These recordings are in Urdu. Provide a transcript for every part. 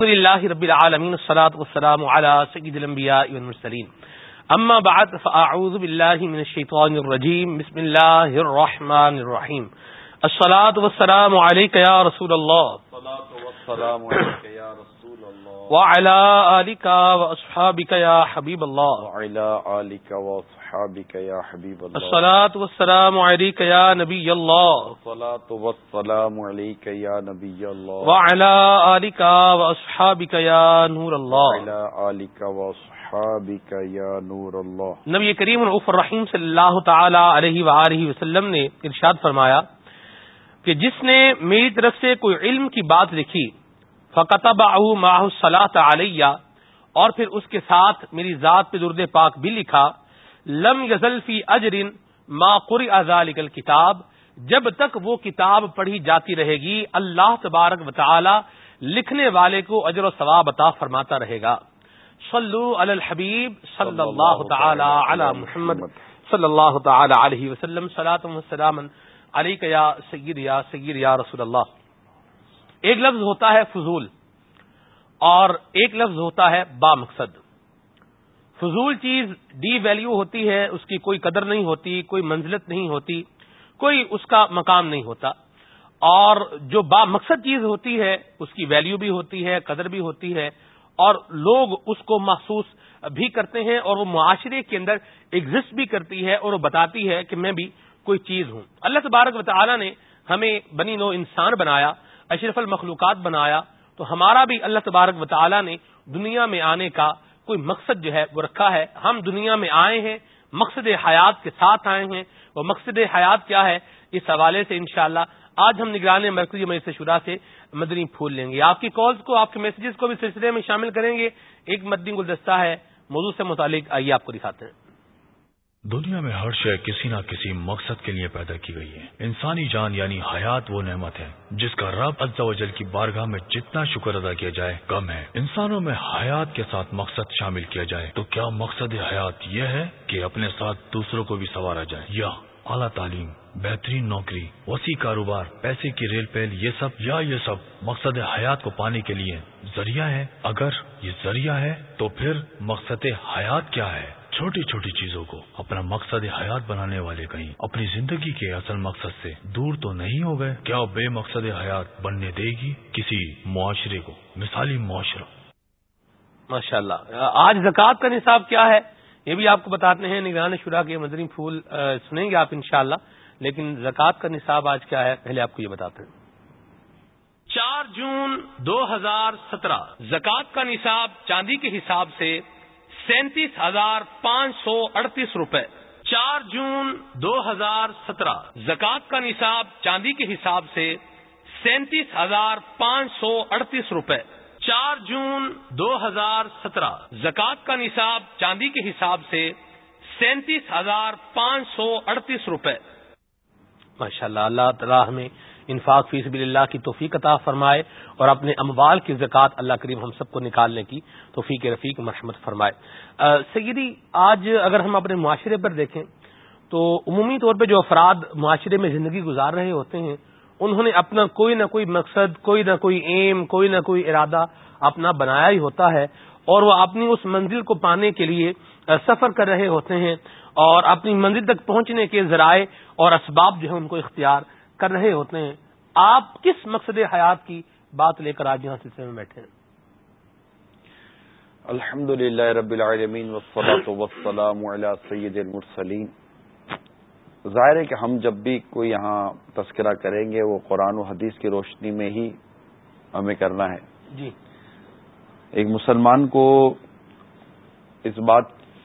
الحمد لله رب العالمين والصلاة والسلام على سيد الأنبياء والمرسلين اما بعد، فاعوذ بالله من الشيطان الرجيم بسم الله الرحمن الرحيم الصلاة والسلام عليك يا رسول الله الصلاة والسلام عليك يا رسول وعلى آلك وأصحابك يا حبيب الله. وعلى آلك وأصحابك يا حبيب الله. الصلاة والسلام عليك يا نبي الله. الصلاة والسلام عليك يا نبي الله. وعلى آلك واصحابك يا نور الله. وعلى آلك واصحابك يا نور الله. نبی کریم العف الرحیم صلی اللہ تعالی علیہ وآلہ وسلم نے ارشاد فرمایا کہ جس نے میری طرف سے کوئی علم کی بات لکھی فقطبعه معه الصلاة علیہ اور پھر اس کے ساتھ میری ذات پہ درد پاک بھی لکھا لم فی اجرن ما قرئ ذلك الكتاب جب تک وہ کتاب پڑھی جاتی رہے گی اللہ تبارک و تعالی لکھنے والے کو اجر و ثواب عطا فرماتا رہے گا۔ صلو علی الحبیب صلی اللہ تعالی علی محمد صلی اللہ تعالی علیہ وسلم صلاۃ و سلام علیک یا سید یا سید یا رسول اللہ۔ ایک لفظ ہوتا ہے فضول اور ایک لفظ ہوتا ہے با مقصد فضول چیز ڈی ویلیو ہوتی ہے، اس کی کوئی قدر نہیں ہوتی، کوئی منزلت نہیں ہوتی، کوئی اس کا مقام نہیں ہوتا۔ اور جو با مقصد چیز ہوتی ہے، اس کی ویلیو بھی ہوتی ہے، قدر بھی ہوتی ہے۔ اور لوگ اس کو محسوس بھی کرتے ہیں اور وہ معاشرے کے اندر ایگزٹ بھی کرتی ہے اور وہ بتاتی ہے کہ میں بھی کوئی چیز ہوں۔ اللہ تبارک و تعالی نے ہمیں بنی نو انسان بنایا۔ اشرف المخلوقات بنایا، تو ہمارا بھی اللہ تبارک و تعالی نے دنیا میں آنے کا کوئی مقصد جو ہے وہ رکھا ہے۔ ہم دنیا میں آئے ہیں، مقصد حیات کے ساتھ آئے ہیں۔ وہ مقصد حیات کیا ہے؟ اس حوالے سے انشاءاللہ آج ہم نگرانی مرکزی مجلس شورا سے مدنی پھول لیں گے۔ آپ کی کالز کو، آپ کے میسجز کو بھی سلسلے میں شامل کریں گے۔ ایک مدنی گلدستہ ہے، موضوع سے متعلق، آئیے آپ کو دکھاتے ہیں۔ دنیا میں ہر شے کسی نہ کسی مقصد کے لیے پیدا کی گئی ہے۔ انسانی جان یعنی حیات وہ نعمت ہے، جس کا رب عز و جل کی بارگاہ میں جتنا شکر ادا کیا جائے کم ہے۔ انسانوں میں حیات کے ساتھ مقصد شامل کیا جائے، تو کیا مقصد حیات یہ ہے کہ اپنے ساتھ دوسروں کو بھی سوارا جائے؟ یا اعلیٰ تعلیم، بہترین نوکری، وسیع کاروبار، پیسے کی ریل پیل، یہ سب، یا یہ سب مقصد حیات کو پانے کے لیے ذریعہ ہے؟ اگر یہ ذریعہ ہے، تو پھر مقصد حیات کیا ہے؟ چھوٹی چھوٹی چیزوں کو اپنا مقصد حیات بنانے والے کہیں، اپنی زندگی کے اصل مقصد سے دور تو نہیں ہو گئے۔ کیا بے مقصد حیات بننے دے گی کسی معاشرے کو؟ مثالی معاشرہ۔ ماشاء اللہ آج زکوٰۃ کا نصاب کیا ہے؟ یہ بھی آپ کو بتاتے ہیں، نگران شورا کے مدنی پھول سنیں گے آپ انشاءاللہ۔ لیکن زکوٰۃ کا نصاب آج کیا ہے؟ پہلے آپ کو یہ بتاتے ہیں۔ چار جون دو ہزار سترہ۔ زکوٰۃ کا نصاب چاندی کے حساب سے سینتیس ہزار پانچ سو اڑتیس روپے۔ چار جون دو ہزار سترہ۔ زکوٰۃ کا نصاب چاندی کے حساب سے سینتیس ہزار پانچ سو اڑتیس روپے۔ چار جون دو ہزار سترہ۔ زکوٰۃ کا نصاب چاندی کے حساب سے سینتیس ہزار پانچ سو اڑتیس روپے۔ ماشاء اللہ اللہ تعالیٰ ہمیں انفاق فیس بل اللہ کی توفیق عطا فرمائے اور اپنے اموال کی زکوٰۃ اللہ کریم ہم سب کو نکالنے کی توفیق رفیق مرحمت فرمائے۔ سیدی، آج اگر ہم اپنے معاشرے پر دیکھیں تو عمومی طور پہ جو افراد معاشرے میں زندگی گزار رہے ہوتے ہیں، انہوں نے اپنا کوئی نہ کوئی مقصد، کوئی نہ کوئی ایم کوئی نہ کوئی ارادہ اپنا بنایا ہی ہوتا ہے اور وہ اپنی اس منزل کو پانے کے لیے سفر کر رہے ہوتے ہیں اور اپنی منزل تک پہنچنے کے ذرائع اور اسباب جو ہے ان کو اختیار کر رہے ہوتے ہیں آپ کس مقصد حیات کی بات لے کر آج یہاں سلسلے میں بیٹھے ہیں؟ الحمد للہ رب العالمین والسلام علی سید المرسلین۔ ظاہر ہے کہ ہم جب بھی کوئی یہاں تذکرہ کریں گے وہ قرآن و حدیث کی روشنی میں ہی ہمیں کرنا ہے۔ جی۔ ایک مسلمان کو اس بات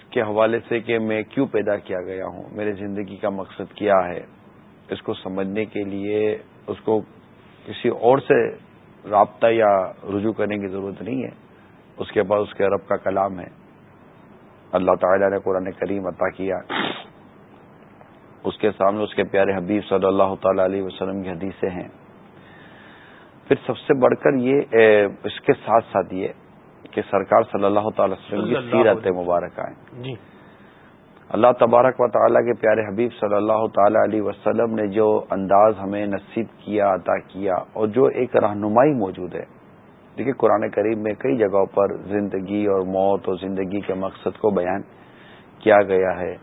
کے حوالے سے کہ میں کیوں پیدا کیا گیا ہوں میرے زندگی کا مقصد کیا ہے؟ اس کو سمجھنے کے لیے اس کو کسی اور سے رابطہ یا رجوع کرنے کی ضرورت نہیں ہے۔ اس کے بعد اس کے رب کا کلام ہے۔ اللہ تعالیٰ نے قرآن کریم عطا کیا۔ اس کے سامنے اس کے پیارے حبیب صلی اللہ تعالی علیہ وسلم کی حدیثیں ہیں۔ پھر سب سے بڑھ کر یہ اس کے ساتھ ساتھ یہ کہ سرکار صلی اللہ تعالی وسلم کی سیرت مبارک آئے جی۔ اللہ تبارک و تعالیٰ کے پیارے حبیب صلی اللہ تعالی علیہ وسلم نے جو انداز ہمیں نصیب کیا، عطا کیا اور جو ایک رہنمائی موجود ہے۔ دیکھیے قرآن کریم میں کئی جگہوں پر زندگی اور موت اور زندگی کے مقصد کو بیان کیا گیا ہے۔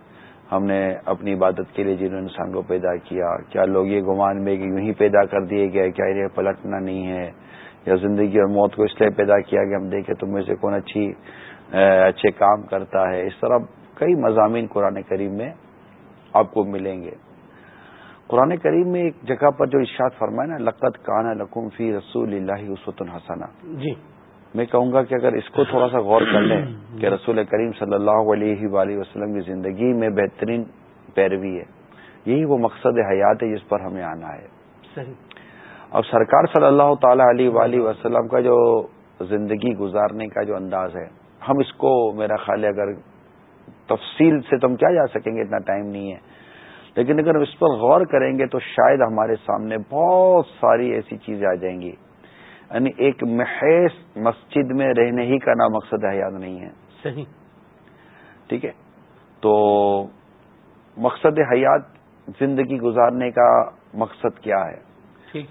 ہم نے اپنی عبادت کے لیے جنہوں انسان کو پیدا کیا کیا لوگ یہ گمان میں کہ یوں ہی پیدا کر دیے گئے، کیا انہیں پلٹنا نہیں ہے؟ یا زندگی اور موت کو اس لیے پیدا کیا کہ ہم دیکھیں تم میں سے کون اچھی اچھے کام کرتا ہے؟ اس طرح کئی مضامین قرآن کریم میں آپ کو ملیں گے۔ قرآن کریم میں ایک جگہ پر جو ارشاد فرمائے نا لقت کان لکم فی رسول اللہ عصوت الحسنہ جی۔ میں کہوں گا کہ اگر اس کو تھوڑا سا غور کر لیں کہ رسول کریم صلی اللہ علیہ وآلہ وسلم کی زندگی میں بہترین پیروی ہے۔ یہی وہ مقصد حیات ہے جس پر ہمیں آنا ہے۔ صحیح۔ اب سرکار صلی اللہ تعالی علیہ وآلہ وسلم کا جو زندگی گزارنے کا جو انداز ہے ہم اس کو میرا خیال ہے اگر تفصیل سے تو ہم کیا جا سکیں گے؟ اتنا ٹائم نہیں ہے۔ لیکن اگر ہم اس پر غور کریں گے تو شاید ہمارے سامنے بہت ساری ایسی چیزیں آ جائیں گی۔ یعنی ایک محیث مسجد میں رہنے ہی کا نام مقصد حیات نہیں ہے۔ صحیح۔ ٹھیک ہے؟ تو مقصد حیات زندگی گزارنے کا مقصد کیا ہے؟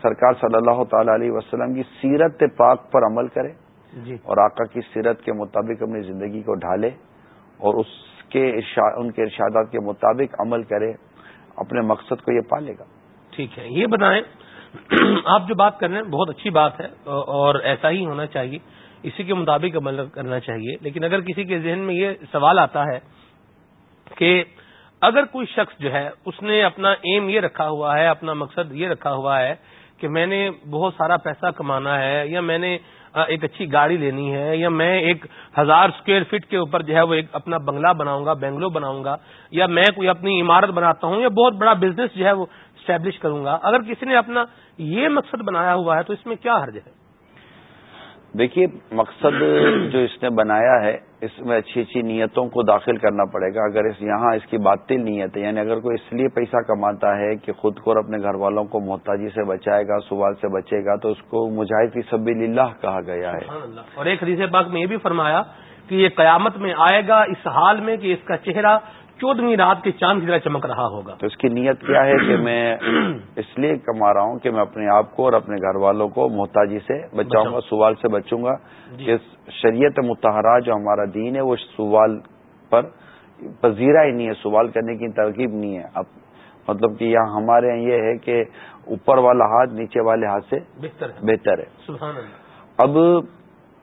سرکار صلی اللہ تعالی علیہ وسلم کی سیرت پاک پر عمل کرے جی۔ اور آقا کی سیرت کے مطابق اپنی زندگی کو ڈھالے اور اس کے ان کے ارشادات کے مطابق عمل کرے، اپنے مقصد کو یہ پالے گا۔ ٹھیک ہے، یہ بتائیں، آپ جو بات کر رہے ہیں، بہت اچھی بات ہے، اور ایسا ہی ہونا چاہیے، اسی کے مطابق عمل کرنا چاہیے۔ لیکن اگر کسی کے ذہن میں یہ سوال آتا ہے کہ اگر کوئی شخص جو ہے، اس نے اپنا ایم یہ رکھا ہوا ہے، اپنا مقصد یہ رکھا ہوا ہے کہ میں نے بہت سارا پیسہ کمانا ہے، یا میں نے ایک اچھی گاڑی لینی ہے یا میں ایک ہزار اسکوائر فٹ کے اوپر جو ہے وہ ایک اپنا بنگلہ بناؤں گا، بنگلو بناؤں گا، یا میں کوئی اپنی عمارت بناتا ہوں یا بہت بڑا بزنس جو ہے وہ اسٹیبلش کروں گا۔ اگر کسی نے اپنا یہ مقصد بنایا ہوا ہے تو اس میں کیا حرج ہے؟ دیکھیے، مقصد جو اس نے بنایا ہے، اس میں اچھی اچھی نیتوں کو داخل کرنا پڑے گا۔ اگر اس یہاں اس کی باطل نیت ہے یعنی اگر کوئی اس لیے پیسہ کماتا ہے کہ خود کو اور اپنے گھر والوں کو محتاجی سے بچائے گا، سوال سے بچے گا، تو اس کو مجاہد کی سبیل اللہ کہا گیا ہے۔ اور ایک حدیث پاک میں یہ بھی فرمایا کہ یہ قیامت میں آئے گا، اس حال میں کہ اس کا چہرہ چودہویں رات کے چاند کی طرح چمک رہا ہوگا۔ تو اس کی نیت کیا ہے کہ میں اس لیے کما رہا ہوں کہ میں اپنے آپ کو اور اپنے گھر والوں کو محتاجی سے بچاؤں گا سوال سے بچوں گا۔ جی۔ کہ شریعت متحرہ جو ہمارا دین ہے وہ سوال پر پذیرہ ہی نہیں ہے سوال کرنے کی ترکیب نہیں ہے۔ اب مطلب کہ یہاں ہمارے یہ ہے کہ اوپر والا ہاتھ نیچے والے ہاتھ سے بہتر ہے۔ اب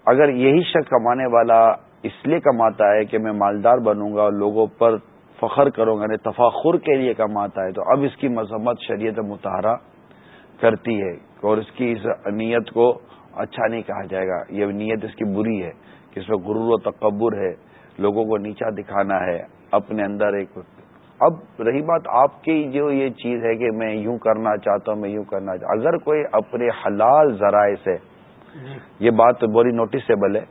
اگر یہی شخص کمانے والا اس لیے کماتا ہے کہ میں مالدار بنوں گا اور لوگوں پر فخر کروں گا یعنی تفاخر کے لیے کماتا ہے، تو اب اس کی مذمت شریعت متحرہ کرتی ہے اور اس کی اس نیت کو اچھا نہیں کہا جائے گا۔ یہ نیت اس کی بری ہے کہ اس میں غرور و تکبر ہے، لوگوں کو نیچا دکھانا ہے، اپنے اندر ایک اب رہی بات آپ کی جو یہ چیز ہے کہ میں یوں کرنا چاہتا ہوں، میں یوں کرنا چاہتا اگر کوئی اپنے حلال ذرائع سے، یہ بات بڑی نوٹسیبل ہے،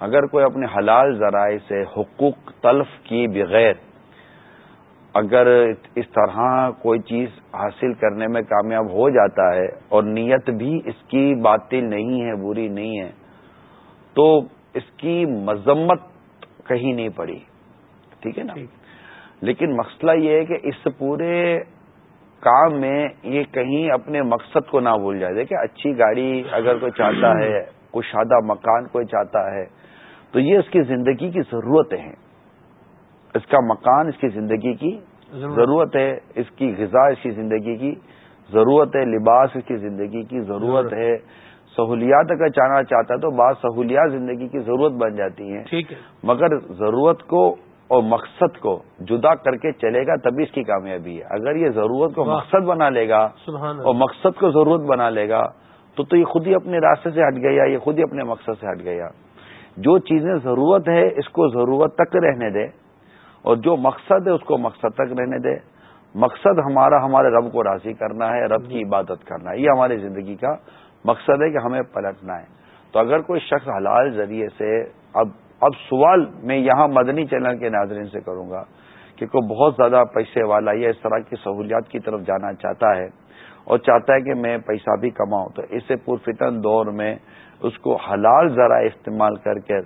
اگر کوئی اپنے حلال ذرائع سے حقوق تلف کی بغیر اگر اس طرح کوئی چیز حاصل کرنے میں کامیاب ہو جاتا ہے اور نیت بھی اس کی باطل نہیں ہے بری نہیں ہے تو اس کی مذمت کہیں نہیں پڑی۔ ٹھیک ہے نا؟ لیکن مسئلہ یہ ہے کہ اس پورے کام میں یہ کہیں اپنے مقصد کو نہ بھول جائے۔ دیکھیں اچھی گاڑی اگر کوئی چاہتا ہے کشادہ مکان کوئی چاہتا ہے تو یہ اس کی زندگی کی ضرورتیں ہیں۔ اس کا مکان اس کی زندگی کی ضرورت ہے۔ اس کی غذا اس کی زندگی کی ضرورت ہے لباس اس کی زندگی کی ضرورت ہے سہولیات اگر جانا چاہتا ہے تو بعض سہولیات زندگی کی ضرورت بن جاتی ہیں۔ ٹھیک ہے۔ مگر ضرورت کو اور مقصد کو جدا کر کے چلے گا تبھی اس کی کامیابی ہے۔ اگر یہ ضرورت کو مقصد بنا لے گا اور مقصد کو ضرورت بنا لے گا تو تو یہ خود ہی اپنے راستے سے ہٹ گیا یہ خود ہی اپنے مقصد سے ہٹ گیا۔ جو چیزیں ضرورت ہے اس کو ضرورت تک رہنے دے۔ اور جو مقصد ہے اس کو مقصد تک رہنے دے۔ مقصد ہمارا ہمارے رب کو راضی کرنا ہے رب کی عبادت کرنا ہے۔ یہ ہماری زندگی کا مقصد ہے کہ ہمیں پلٹنا ہے۔ تو اگر کوئی شخص حلال ذریعے سے اب اب سوال میں یہاں مدنی چینل کے ناظرین سے کروں گا کہ کوئی بہت زیادہ پیسے والا یا اس طرح کی سہولیات کی طرف جانا چاہتا ہے اور چاہتا ہے کہ میں پیسہ بھی کماؤں تو اسے پرفتن دور میں اس کو حلال ذرا استعمال کر کے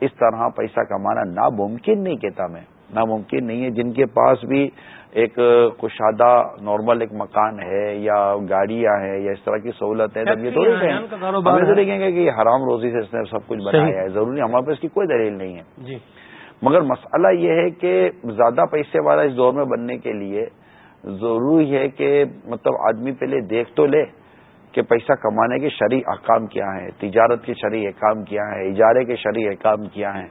اس طرح پیسہ کمانا ناممکن نہیں کہتا میں۔ ناممکن نہیں ہے۔ جن کے پاس بھی ایک کشادہ نارمل ایک مکان ہے یا گاڑیاں ہیں یا اس طرح کی سہولت ہے تب یہ تو دیکھیں گے کہ حرام روزی سے اس نے سب کچھ بنایا ہے ضروری ہمارے پاس کی کوئی دلیل نہیں ہے۔ جی۔ مگر مسئلہ یہ ہے کہ زیادہ پیسے والا اس دور میں بننے کے لیے ضروری ہے کہ مطلب آدمی پہلے دیکھ تو لے۔ کہ پیسہ کمانے کے شرعی احکام کیا ہیں تجارت کے شرعی احکام کیا ہیں اجارے کے شرعی احکام کیا ہیں۔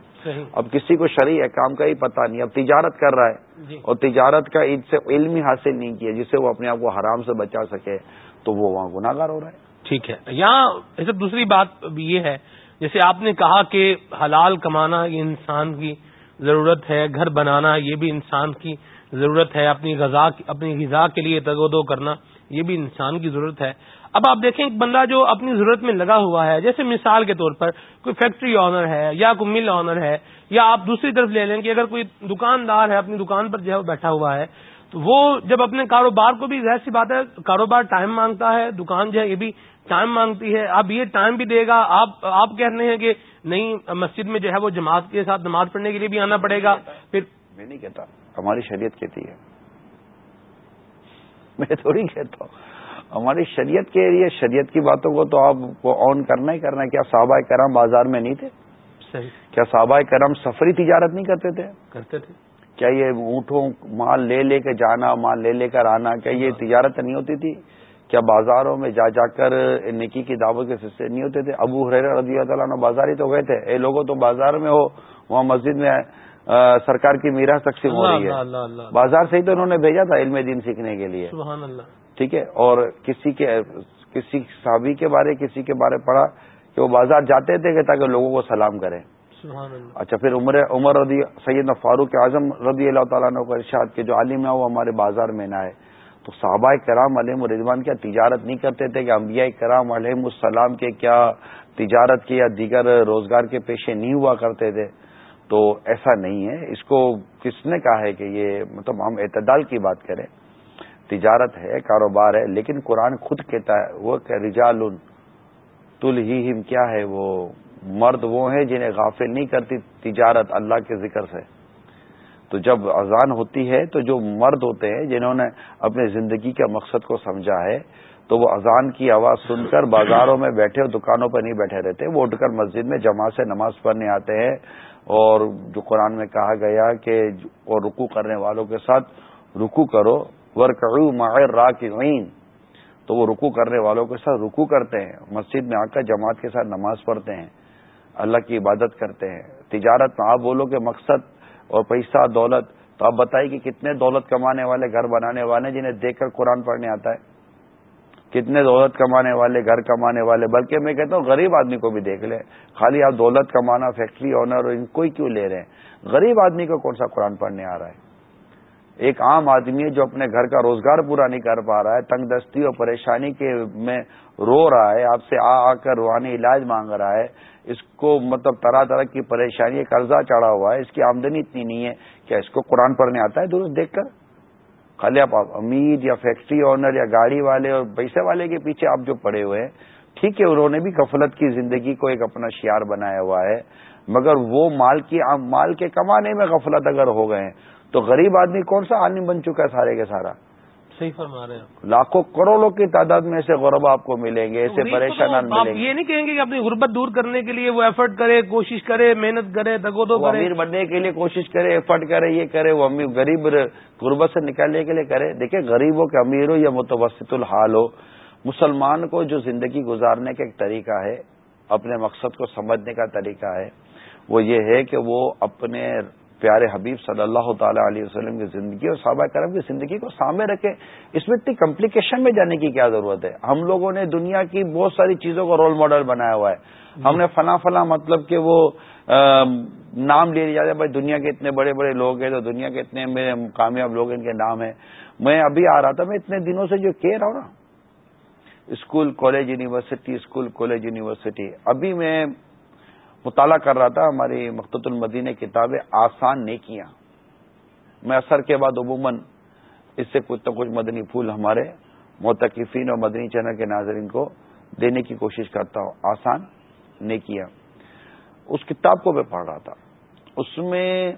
اب کسی کو شرعی احکام کا ہی پتہ نہیں اب تجارت کر رہا ہے جی۔ اور تجارت کا ان سے علم ہی حاصل نہیں کیا جس سے وہ اپنے آپ کو حرام سے بچا سکے تو وہ وہاں گناگار ہو رہا ہے۔ ٹھیک ہے۔ یہاں دوسری بات یہ ہے جیسے آپ نے کہا کہ حلال کمانا یہ انسان کی ضرورت ہے گھر بنانا یہ بھی انسان کی ضرورت ہے اپنی غذا اپنی غذا کے لیے تگودو کرنا، یہ بھی انسان کی ضرورت ہے۔ اب آپ دیکھیں، ایک بندہ جو اپنی ضرورت میں لگا ہوا ہے، جیسے مثال کے طور پر کوئی فیکٹری آنر ہے یا کوئی مل آنر ہے، یا آپ دوسری طرف لے لیں کہ اگر کوئی دکاندار ہے، اپنی دکان پر جو ہے بیٹھا ہوا ہے، تو وہ جب اپنے کاروبار کو بھی ظاہر سی بات ہے، کاروبار ٹائم مانگتا ہے، دکان جو ہے یہ بھی ٹائم مانگتی ہے۔ اب یہ ٹائم بھی دے گا، آپ آپ کہہ رہے ہیں کہ نہیں، مسجد میں جو ہے وہ جماعت کے ساتھ نماز پڑھنے کے لیے بھی آنا پڑے گا۔ پھر میں نہیں کہتا۔ ہماری شریعت کہتی ہے۔ میں تھوڑی کہتا ہوں۔ ہماری شریعت کے لیے شریعت کی باتوں کو تو آپ کو آن کرنا ہی کرنا ہے۔ کیا صحابہ کرم بازار میں نہیں تھے؟ صحیح۔ کیا صحابہ کرم سفری تجارت نہیں کرتے تھے؟ کرتے تھے۔ کیا یہ اونٹوں مال لے لے کے جانا مال لے لے کر آنا کیا یہ تجارت نہیں ہوتی تھی؟ کیا بازاروں میں جا جا کر نکی کی دعوت کے سلسلے نہیں ہوتے تھے؟ ابو حریر رضی اللہ عنہ بازار ہی تو گئے تھے۔ اے لوگوں تو بازار میں ہو وہاں مسجد میں سرکار کی میرا تقسیم ہو رہی ہے۔ بازار سے ہی تو انہوں نے بھیجا تھا علم دین سیکھنے کے لیے۔ ٹھیک ہے؟ اور کسی کے کسی صحابی کے بارے کسی کے بارے پڑھا کہ وہ بازار جاتے تھے کہ تاکہ لوگوں کو سلام کریں۔ اچھا پھر عمر عمر رضی سید فاروق اعظم رضی اللہ تعالیٰ نے ارشاد کے جو عالم ہے وہ ہمارے بازار میں نہ آئے۔ تو صحابہ کرام علیہ رضوان کیا تجارت نہیں کرتے تھے کہ انبیاء کرام علیہ السلام کے کیا تجارت کے یا دیگر روزگار کے پیشے نہیں ہوا کرتے تھے؟ تو ایسا نہیں ہے۔ اس کو کس نے کہا ہے کہ یہ مطلب ہم اعتدال کی بات کریں۔ تجارت ہے، کاروبار ہے، لیکن قرآن خود کہتا ہے، وہ کہ رجال تل ہی ہم کیا ہے وہ؟ مرد وہ ہیں جنہیں غافل نہیں کرتی تجارت اللہ کے ذکر سے۔ تو جب اذان ہوتی ہے تو جو مرد ہوتے ہیں جنہوں نے اپنی زندگی کے مقصد کو سمجھا ہے، تو وہ اذان کی آواز سن کر بازاروں میں بیٹھے اور دکانوں پر نہیں بیٹھے رہتے۔ وہ اٹھ کر مسجد میں جماعت سے نماز پڑھنے آتے ہیں۔ اور جو قرآن میں کہا گیا کہ اور رکو کرنے والوں کے ساتھ رکو کرو ورکعو ماہر را تو وہ رکو کرنے والوں کے ساتھ رکو کرتے ہیں، مسجد میں آ کر جماعت کے ساتھ نماز پڑھتے ہیں، اللہ کی عبادت کرتے ہیں۔ تجارت میں آپ بولو کہ مقصد اور پیسہ، دولت، تو آپ بتائیے کہ کتنے دولت کمانے والے، گھر بنانے والے جنہیں دیکھ کر قرآن پڑھنے آتا ہے؟ کتنے دولت کمانے والے، گھر کمانے والے، بلکہ میں کہتا ہوں غریب آدمی کو بھی دیکھ لیں۔ خالی آپ دولت کمانا، فیکٹری آنر ان کو ہی کیوں لے رہے ہیں؟ غریب آدمی کو کون سا قرآن پڑھنے آ رہا ہے؟ ایک عام آدمی ہے جو اپنے گھر کا روزگار پورا نہیں کر پا رہا ہے، تنگ دستی اور پریشانی کے میں رو رہا ہے، آپ سے آ آ کر روحانی علاج مانگ رہا ہے۔ اس کو مطلب طرح طرح کی پریشانی، قرضہ چڑھا ہوا ہے۔ اس کی آمدنی اتنی نہیں ہے۔ کیا اس کو قرآن پڑھنے آتا ہے؟ درست دیکھ کر۔ خالی آپ امید یا فیکٹری آنر یا گاڑی والے اور پیسے والے کے پیچھے آپ جو پڑے ہوئے ہیں، ٹھیک ہے، انہوں نے بھی غفلت کی زندگی کو ایک اپنا شیار بنایا ہوا ہے، مگر وہ مال کی، مال کے کمانے میں غفلت اگر ہو گئے ہیں، تو غریب آدمی کون سا عالم بن چکا ہے سارے کے سارا؟ صحیح فرما رہے ہیں لاکھوں کروڑوں کی تعداد میں ایسے غرب آپ کو ملیں گے ایسے پریشان آپ یہ نہیں کہیں گے کہ اپنی غربت دور کرنے کے لیے وہ ایفرٹ کرے کوشش کرے محنت کرے دگو دو امیر بننے کے لیے کوشش کرے ایفرٹ کرے یہ کرے وہ امیر غریب غربت سے نکالنے کے لیے کرے۔ دیکھیں غریب ہو کہ امیر ہو یا متوسط الحال ہو مسلمان کو جو زندگی گزارنے کا ایک طریقہ ہے اپنے مقصد کو سمجھنے کا طریقہ ہے وہ یہ ہے کہ وہ اپنے پیارے حبیب صلی اللہ تعالی علیہ وسلم کی زندگی اور صحابہ کرم کی زندگی کو سامنے رکھے اس میں اتنی کمپلیکیشن میں جانے کی کیا ضرورت ہے؟ ہم لوگوں نے دنیا کی بہت ساری چیزوں کو رول ماڈل بنایا ہوا ہے۔ ہم نے فلاں فلاں مطلب کہ وہ نام لے لیا۔ جائے بھائی دنیا کے اتنے بڑے بڑے لوگ ہیں تو دنیا کے اتنے میرے کامیاب لوگ ان کے نام ہیں۔ میں ابھی آ رہا تھا، میں اتنے دنوں سے جو کہہ رہا ہوں نا۔ School, college, university, school, college, university. ابھی میں مطالعہ کر رہا تھا ہماری مخت المدین کتابیں آسان نیکیاں۔ میں اثر کے بعد عموماً اس سے کچھ تو کچھ مدنی پھول ہمارے متقفین اور مدنی چینل کے ناظرین کو دینے کی کوشش کرتا ہوں۔ آسان نیکیاں۔ اس کتاب کو میں پڑھ رہا تھا۔ اس میں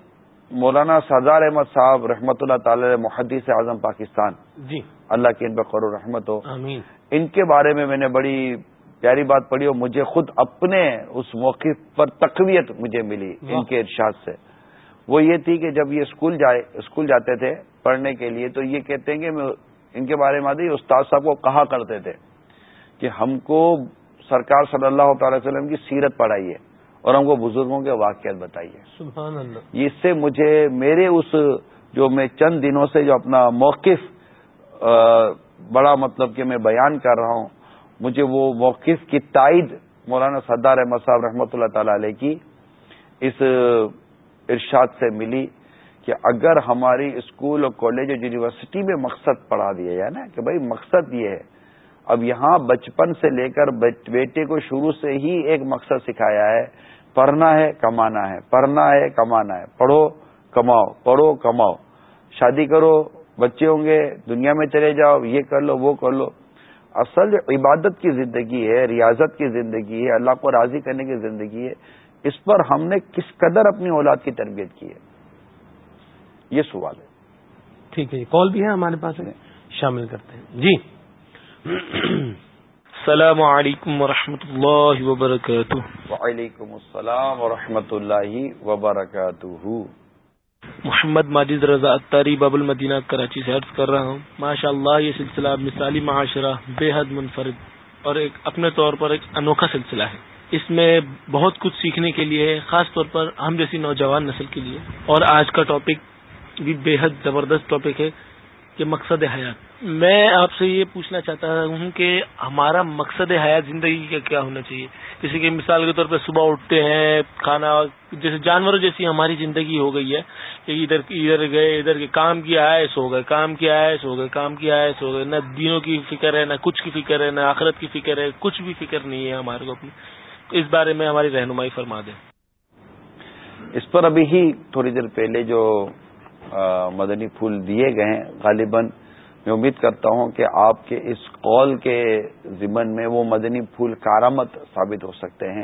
مولانا سردار احمد صاحب رحمۃ اللہ تعالی محدث اعظم پاکستان۔ جی۔ اللہ کی ان پہ قرو رحمت ہو۔ آمین۔ ان کے بارے میں میں نے بڑی پیاری بات پڑھی اور مجھے خود اپنے اس موقف پر تقویت مجھے ملی ان کے ارشاد سے۔ وہ یہ تھی کہ جب یہ اسکول جائے اسکول جاتے تھے پڑھنے کے لیے تو یہ کہتے ہیں کہ میں ان کے بارے میں استاد صاحب کو کہا کرتے تھے کہ ہم کو سرکار صلی اللہ تعالی وسلم کی سیرت پڑھائیے اور ہم کو بزرگوں کے واقعات بتائیے۔ سبحان اللہ۔ اس سے مجھے میرے اس جو میں چند دنوں سے جو اپنا موقف بڑا مطلب کہ میں بیان کر رہا ہوں مجھے وہ موقف کی تائید مولانا سردار احمد صاحب رحمۃ اللہ تعالی علیہ کی اس ارشاد سے ملی کہ اگر ہماری اسکول اور کالج اور یونیورسٹی میں مقصد پڑھا دیا جائے نا، کہ بھائی مقصد یہ ہے۔ اب یہاں بچپن سے لے کر بیٹے کو شروع سے ہی ایک مقصد سکھایا ہے، پڑھنا ہے، کمانا ہے۔ پڑھنا ہے، کمانا ہے۔ پڑھو، کماؤ پڑھو، کماؤ۔ شادی کرو، بچے ہوں گے، دنیا میں چلے جاؤ، یہ کر لو، وہ کر لو۔ اصل عبادت کی زندگی ہے ریاضت کی زندگی ہے اللہ کو راضی کرنے کی زندگی ہے اس پر ہم نے کس قدر اپنی اولاد کی تربیت کی ہے؟ یہ سوال ہے۔ ٹھیک ہے جی کال بھی ہے ہمارے پاس شامل کرتے ہیں۔ جی۔ السلام علیکم ورحمۃ اللہ وبرکاتہ۔ وعلیکم السلام ورحمۃ اللہ وبرکاتہ۔ محمد ماجد رضا اتاری باب المدینہ کراچی سے عرض کر رہا ہوں۔ ماشاء اللہ یہ سلسلہ مثالی معاشرہ بے حد منفرد اور ایک اپنے طور پر ایک انوکھا سلسلہ ہے۔ اس میں بہت کچھ سیکھنے کے لیے خاص طور پر ہم جیسی نوجوان نسل کے لیے۔ اور آج کا ٹاپک بھی بے حد زبردست ٹاپک ہے۔ کہ مقصد حیات۔ میں آپ سے یہ پوچھنا چاہتا ہوں کہ ہمارا مقصد حیات زندگی کا کیا ہونا چاہیے؟ کسی کے مثال کے طور پہ صبح اٹھتے ہیں، کھانا جیسے جانوروں جیسی ہماری زندگی ہو گئی ہے، کہ ادھر ادھر گئے، ادھر کے کام کیا ہے سو گئے، کام کیا ہے سو گئے، کام کیا ہے سو گئے، نہ دینوں کی فکر ہے، نہ کچھ کی فکر ہے، نہ آخرت کی فکر ہے، کچھ بھی فکر نہیں ہے ہمارے کو اپنی اس بارے میں ہماری رہنمائی فرما دیں۔ اس پر ابھی ہی تھوڑی دیر پہلے جو مدنی پھول دیے گئے ہیں۔ غالباً میں امید کرتا ہوں کہ آپ کے اس قول کے ضمن میں وہ مدنی پھول کارآمد ثابت ہو سکتے ہیں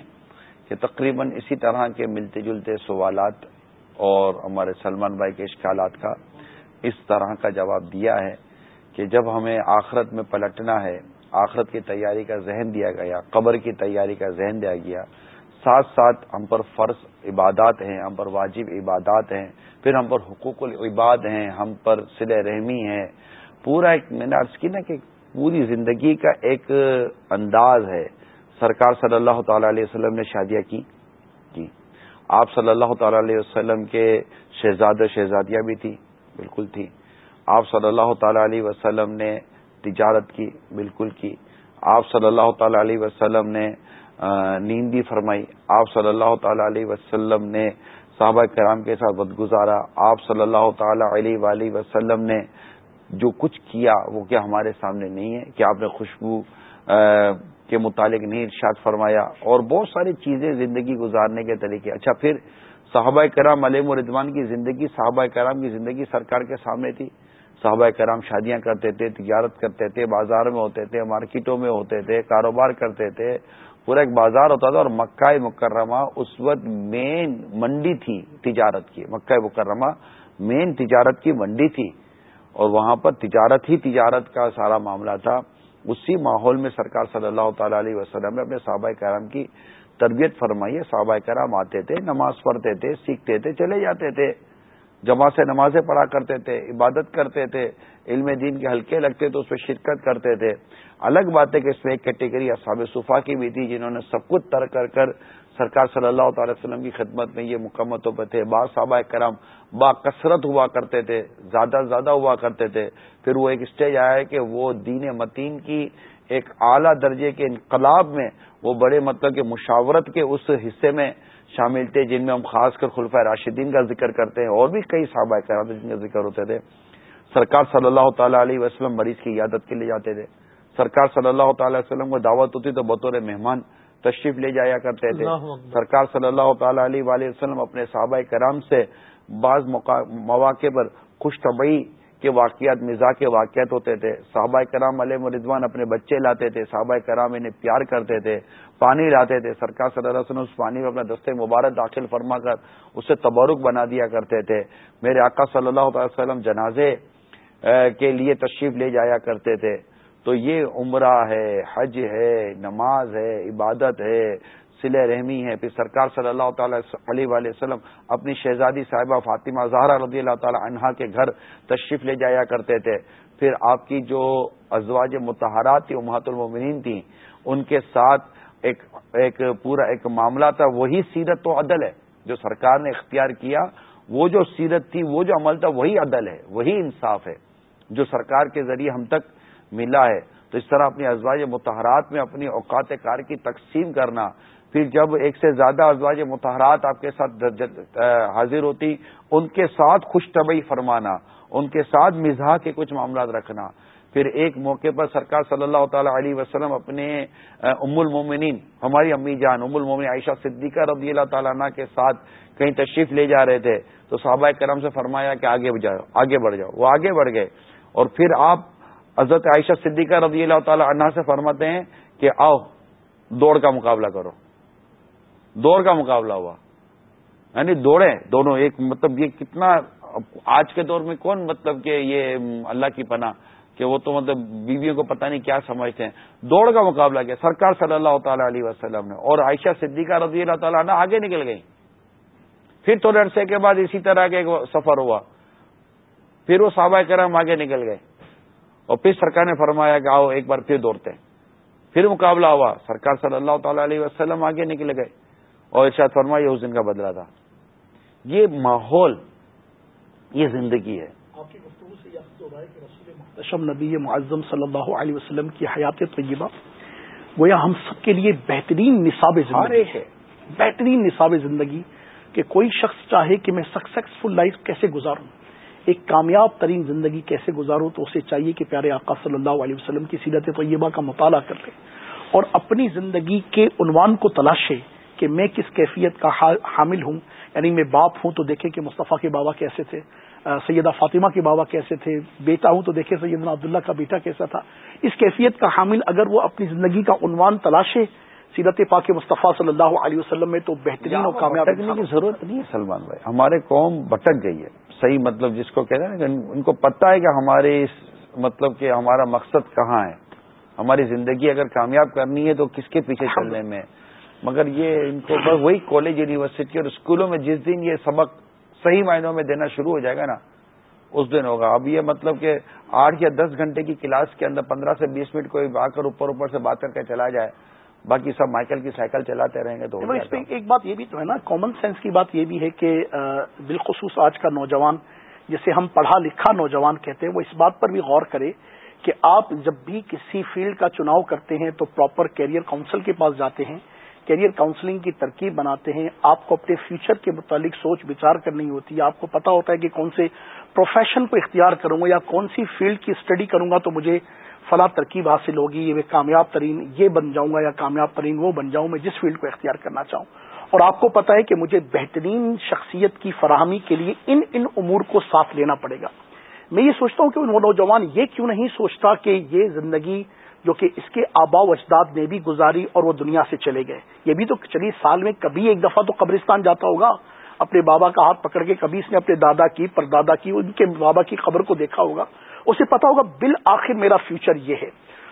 کہ تقریباً اسی طرح کے ملتے جلتے سوالات اور ہمارے سلمان بھائی کے اشکالات کا اس طرح کا جواب دیا ہے کہ جب ہمیں آخرت میں پلٹنا ہے، آخرت کی تیاری کا ذہن دیا گیا، قبر کی تیاری کا ذہن دیا گیا ساتھ ساتھ ہم پر فرض عبادات ہیں، ہم پر واجب عبادات ہیں، پھر ہم پر حقوق العباد ہیں، ہم پر سل رحمی ہے پورا ایک میں نے عرض کی نا کہ پوری زندگی کا ایک انداز ہے۔ سرکار صلی اللہ تعالی علیہ وسلم نے شادیاں کی۔ جی۔ آپ صلی اللہ تعالی علیہ وسلم کے شہزاد شہزادیاں بھی تھی بالکل تھی آپ صلی اللہ تعالی علیہ وسلم نے تجارت کی، بالکل کی۔ آپ صلی اللہ تعالی علیہ وسلم نے نیندی فرمائی۔ آپ صلی اللہ تعالی علیہ وسلم نے صحابہ کرام کے ساتھ بد گزارا آپ صلی اللہ تعالی علیہ وآلہ وسلم نے جو کچھ کیا، وہ کیا ہمارے سامنے نہیں ہے؟ کہ آپ نے خوشبو کے متعلق نہیں ارشاد فرمایا؟ اور بہت ساری چیزیں زندگی گزارنے کے طریقے۔ اچھا پھر صحابہ کرام علیم و ردوان کی زندگی صحابہ کرام کی زندگی سرکار کے سامنے تھی۔ صحابہ کرام شادیاں کرتے تھے، تجارت کرتے تھے، بازار میں ہوتے تھے، مارکیٹوں میں ہوتے تھے، کاروبار کرتے تھے۔ پورا ایک بازار ہوتا تھا اور مکہ مکرمہ اس وقت مین منڈی تھی، تجارت کی۔ مکہ مکرمہ مین تجارت کی منڈی تھی۔ اور وہاں پر تجارت ہی تجارت کا سارا معاملہ تھا۔ اسی ماحول میں سرکار صلی اللہ تعالی علیہ وسلم نے اپنے صحابہ کرام کی تربیت فرمائی۔ ہے صحابہ کرام آتے تھے، نماز پڑھتے تھے، سیکھتے تھے، چلے جاتے تھے۔ جمع سے نمازیں پڑھا کرتے تھے، عبادت کرتے تھے، علم دین کے ہلکے لگتے تو اس میں شرکت کرتے تھے۔ الگ بات ہے کہ اس میں ایک کیٹیگری اصحاب صفا کی بھی تھی جنہوں نے سب کچھ ترک کر کر سرکار صلی اللہ تعالی وسلم کی خدمت میں یہ مکمتوں پہ تھے۔ با صحابہ کرام با کثرت ہوا کرتے تھے، زیادہ زیادہ ہوا کرتے تھے۔ پھر وہ ایک اسٹیج آیا ہے کہ وہ دین متین کی ایک اعلیٰ درجے کے انقلاب میں وہ بڑے مطلب کہ مشاورت کے اس حصے میں شامل تھے جن میں ہم خاص کر خلفۂ راشدین کا ذکر کرتے ہیں اور بھی کئی صحابہ کرام جن کا ذکر ہوتے تھے۔ سرکار صلی اللہ تعالی علیہ وسلم مریض کی عیادت کے لیے جاتے تھے۔ سرکار صلی اللہ تعالی وسلم کو دعوت ہوتی تو بطور مہمان تشریف لے جایا کرتے تھے۔ سرکار صلی اللہ تعالی علیہ وسلم اپنے صحابہ کرام سے بعض مواقع پر خوش طبعی کے واقعات، مزاح کے واقعات ہوتے تھے۔ صحابہ کرام علیہ مرضوان اپنے بچے لاتے تھے، صحابہ کرام انہیں پیار کرتے تھے، پانی لاتے تھے۔ سرکار صلی اللہ علیہ وسلم اس پانی میں اپنا دستے مبارک داخل فرما کر اسے تبرک بنا دیا کرتے تھے۔ میرے آقا صلی اللہ تعالی وسلم جنازے کے لیے تشریف لے جایا کرتے تھے۔ تو یہ عمرہ ہے، حج ہے، نماز ہے، عبادت ہے۔ سل رحمی ہے۔ پھر سرکار صلی اللہ تعالی علیہ وسلم اپنی شہزادی صاحبہ فاطمہ زہرا رضی اللہ تعالی عنہا کے گھر تشریف لے جایا کرتے تھے۔ پھر آپ کی جو ازواج متحرات تھی، امہات المومنین تھیں ان کے ساتھ ایک ایک پورا ایک معاملہ تھا۔ وہی سیرت تو عدل ہے جو سرکار نے اختیار کیا۔ وہ جو سیرت تھی، وہ جو عمل تھا، وہی عدل ہے، وہی انصاف ہے جو سرکار کے ذریعے ہم تک ملا ہے۔ تو اس طرح اپنی ازواج متحرات میں اپنی اوقات کار کی تقسیم کرنا پھر جب ایک سے زیادہ ازواج متحرات آپ کے ساتھ حاضر ہوتی، ان کے ساتھ خوش طبعی فرمانا، ان کے ساتھ مزاح کے کچھ معاملات رکھنا۔ پھر ایک موقع پر سرکار صلی اللہ تعالی علیہ وسلم اپنے ام المومنین، ہماری امی جان، ام المومن عائشہ صدیقہ رضی اللہ تعالیٰ عنہ کے ساتھ کہیں تشریف لے جا رہے تھے، تو صحابہ کرم سے فرمایا کہ آگے جاؤ، آگے بڑھ جاؤ، وہ آگے بڑھ گئے۔ اور پھر آپ حضرت عائشہ صدیقہ رضی اللہ تعالی عنہ سے فرماتے ہیں کہ آؤ، دوڑ کا مقابلہ کرو۔ دوڑ کا مقابلہ ہوا۔ یعنی دوڑے دونوں ایک مطلب یہ کتنا، آج کے دور میں کون مطلب کہ یہ اللہ کی پناہ، کہ وہ تو مطلب بیویوں کو پتہ نہیں کیا سمجھتے ہیں۔ دوڑ کا مقابلہ کیا۔ سرکار صلی اللہ تعالی علیہ وسلم نے، اور عائشہ صدیقہ رضی اللہ تعالیٰ عنہ آگے نکل گئی پھر تھوڑے عرصے کے بعد اسی طرح کا ایک سفر ہوا۔ پھر وہ صحابہ کرم آگے نکل گئے۔ اور پھر سرکار نے فرمایا کہ آؤ ایک بار پھر دوڑتے پھر مقابلہ ہوا۔ سرکار صلی اللہ تعالی علیہ وسلم آگے نکل گئے۔ اور ارشاد فرمایا یہ اس دن کا بدلا تھا۔ یہ ماحول یہ زندگی ہے۔ آپ کی گفتگو سے یہ رسول نبی معظم صلی اللہ علیہ وسلم کی حیات طیبہ گویا ہم سب کے لیے بہترین نصاب زندگی۔ ہے بہترین نصاب زندگی کہ کوئی شخص چاہے کہ میں سکسیسفل لائف کیسے گزاروں ایک کامیاب ترین زندگی کیسے گزاروں تو اسے چاہیے کہ پیارے آقا صلی اللہ علیہ وسلم کی سیرت طیبہ کا مطالعہ کر لے اور اپنی زندگی کے عنوان کو تلاشے کہ میں کس کیفیت کا حامل ہوں؟ یعنی میں باپ ہوں تو دیکھیں کہ مصطفیٰ کے بابا کیسے تھے سیدہ فاطمہ کے بابا کیسے تھے بیٹا ہوں تو دیکھے سیدنا عبداللہ کا بیٹا کیسا تھا۔ اس کیفیت کا حامل اگر وہ اپنی زندگی کا عنوان تلاشے سیرت پاک مصطفیٰ صلی اللہ علیہ وسلم میں تو بہترین اور کامیاب کرنے کی ضرورت نہیں ہے سلمان بھائی ہمارے قوم بھٹک گئی ہے۔ صحیح مطلب جس کو کہتے ہیں نا ان کو پتہ ہے کہ ہمارے اس مطلب کہ ہمارا مقصد کہاں ہے۔ ہماری زندگی اگر کامیاب کرنی ہے تو کس کے پیچھے چلنے میں مگر یہ ان کو وہی کالج یونیورسٹی اور اسکولوں میں جس دن یہ سبق صحیح معنوں میں دینا شروع ہو جائے گا نا اس دن ہوگا۔ اب یہ مطلب کہ آٹھ یا دس گھنٹے کی کلاس کے اندر پندرہ سے بیس منٹ کوئی آ کر اوپر اوپر سے بات کر کے چلا جائے باقی سب مائیکل کی سائیکل چلاتے رہیں گے تو اس میں ایک بات یہ بھی تو ہے نا کامن سینس کی بات یہ بھی ہے کہ بالخصوص آج کا نوجوان جسے ہم پڑھا لکھا نوجوان کہتے ہیں وہ اس بات پر بھی غور کرے کہ آپ جب بھی کسی فیلڈ کا چناؤ کرتے ہیں تو پراپر کیریئر کاؤنسل کے پاس جاتے ہیں۔ کیریئر کاؤنسلنگ کی ترکیب بناتے ہیں، آپ کو اپنے فیوچر کے متعلق سوچ بچار کرنی ہوتی ہے، آپ کو پتا ہوتا ہے کہ کون سے پروفیشن کو اختیار کروں گا یا کون سی فیلڈ کی اسٹڈی کروں گا تو مجھے فلاں ترکیب حاصل ہوگی، یہ میں کامیاب ترین یہ بن جاؤں گا یا کامیاب ترین وہ بن جاؤں میں جس فیلڈ کو اختیار کرنا چاہوں۔ اور آپ کو پتا ہے کہ مجھے بہترین شخصیت کی فراہمی کے لیے ان ان امور کو ساتھ لینا پڑے گا۔ میں یہ سوچتا ہوں کہ وہ نوجوان یہ کیوں نہیں سوچتا کہ یہ زندگی جو کہ اس کے آبا و اجداد نے بھی گزاری اور وہ دنیا سے چلے گئے۔ یہ بھی تو چلیے سال میں کبھی ایک دفعہ تو قبرستان جاتا ہوگا۔ اپنے بابا کا ہاتھ پکڑ کے کبھی اس نے اپنے دادا کی، پردادا کی، ان کے بابا کی خبر کو دیکھا ہوگا۔ اسے پتا ہوگا بل آخر میرا فیوچر یہ ہے۔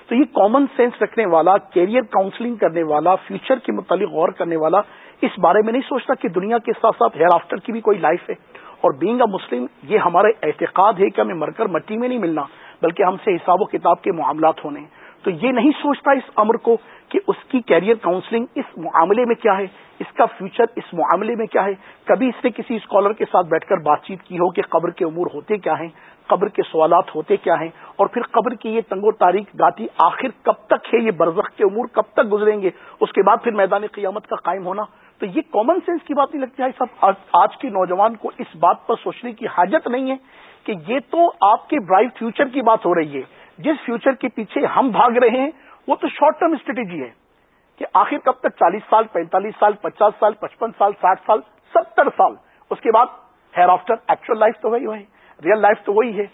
تو یہ کامن سینس رکھنے والا کیریئر کاؤنسلنگ کرنے والا فیوچر کے متعلق غور کرنے والا، اس بارے میں نہیں سوچتا کہ دنیا کے ساتھ ساتھ ہیئر آفٹر کی بھی کوئی لائف ہے۔ اور بینگ اے مسلم یہ ہمارا اعتقاد ہے کہ ہمیں مر کر مٹی میں نہیں ملنا، بلکہ ہم سے حساب و کتاب کے معاملات ہونے۔ تو یہ نہیں سوچتا اس امر کو کہ اس کی کیریئر کاؤنسلنگ اس معاملے میں کیا ہے، اس کا فیوچر اس معاملے میں کیا ہے۔ کبھی اس نے کسی اسکالر کے ساتھ بیٹھ کر بات چیت کی ہو کہ قبر کے امور ہوتے کیا ہیں، قبر کے سوالات ہوتے کیا ہیں، اور پھر قبر کی یہ تنگ و تاریخ گاتی آخر کب تک ہے یہ برزخ کے امور، کب تک گزریں گے، اس کے بعد پھر میدان قیامت کا قائم ہونا۔ تو یہ کامن سینس کی بات نہیں لگتی ہے۔ صاحب آج کے نوجوان کو اس بات پر سوچنے کی حاجت نہیں ہے کہ یہ تو آپ کے برائٹ فیوچر کی بات ہو رہی ہے۔ جس فیوچر کے پیچھے ہم بھاگ رہے ہیں، وہ تو شارٹ ٹرم اسٹریٹجی ہے کہ آخر کب تک چالیس سال، پینتالیس سال، پچاس سال، پچپن سال، ساٹھ سال، ستر سال، اس کے بعد ہیئر آفٹر ایکچوئل لائف تو وہی ہے ریئل لائف تو وہی ہے،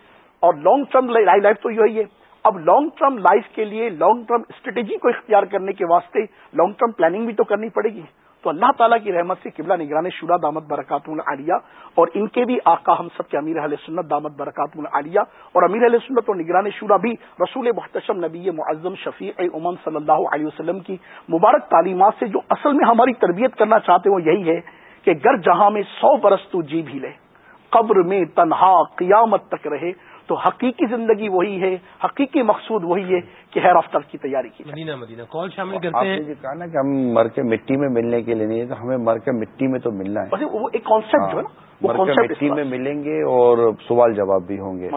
اور لانگ ٹرم لائف تو یہی ہے۔ اب لانگ ٹرم لائف کے لیے لانگ ٹرم اسٹریٹجی کو اختیار کرنے کے واسطے لانگ ٹرم پلاننگ بھی تو کرنی پڑے گی۔ تو اللہ تعالیٰ کی رحمت سے قبلہ نگران شورا دامت برکات العالیہ اور ان کے بھی آقا ہم سب کے امیر علیہ سنت دامت برکات العالیہ اور امیر علیہ سنت اور نگران شورا بھی رسول محتشم نبی معظم شفیع امن صلی اللہ علیہ وسلم کی مبارک تعلیمات سے جو اصل میں ہماری تربیت کرنا چاہتے ہیں وہ یہی ہے کہ گر جہاں میں سو برس تو جی بھی لے، قبر میں تنہا قیامت تک رہے تو حقیقی زندگی وہی ہے حقیقی مقصود وہی ہے کہ ہیر آفتر کی تیاری کی مدینہ مدینہ۔ کال شامل کرتے ہیں۔ کہا نا کہ ہم مر کے مٹی میں ملنے کے لیے نہیں ہے تو ہمیں مر کے مٹی میں تو ملنا ہے۔ وہ ایک کانسیپٹ جو ہے نا ہاں، مر کے مٹی میں ملیں گے اور سوال جواب بھی ہوں گے۔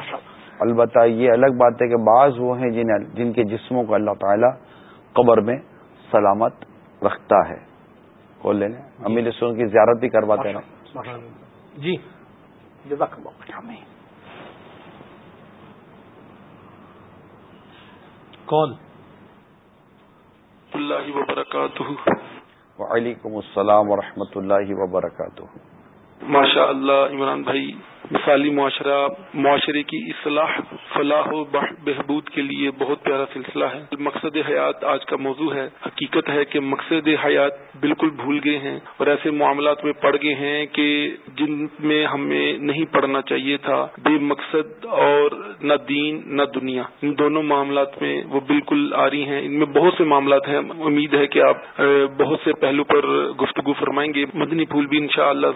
البتہ یہ الگ بات ہے کہ بعض وہ ہیں جن جن کے جسموں کو اللہ تعالیٰ قبر میں سلامت رکھتا ہے۔ کھول لینے امیر کی زیارت بھی کرواتے ہیں۔ جی۔ جزاک اللہ کال اللہ وبرکاتہ۔ وعلیکم السلام ورحمۃ اللہ وبرکاتہ۔ ماشاء اللہ عمران بھائی مثالی معاشرہ معاشرے کی اصلاح، فلاح و بہبود کے لیے بہت پیارا سلسلہ ہے۔ مقصد حیات آج کا موضوع ہے۔ حقیقت ہے کہ مقصد حیات بالکل بھول گئے ہیں اور ایسے معاملات میں پڑ گئے ہیں کہ جن میں ہمیں نہیں پڑھنا چاہیے تھا۔ بے مقصد اور نہ دین، نہ دنیا۔ ان دونوں معاملات میں وہ بالکل آ رہی ہیں۔ ان میں بہت سے معاملات ہیں۔ امید ہے کہ آپ بہت سے پہلو پر گفتگو فرمائیں گے۔ مدنی پھول بھی ان شاء اللہ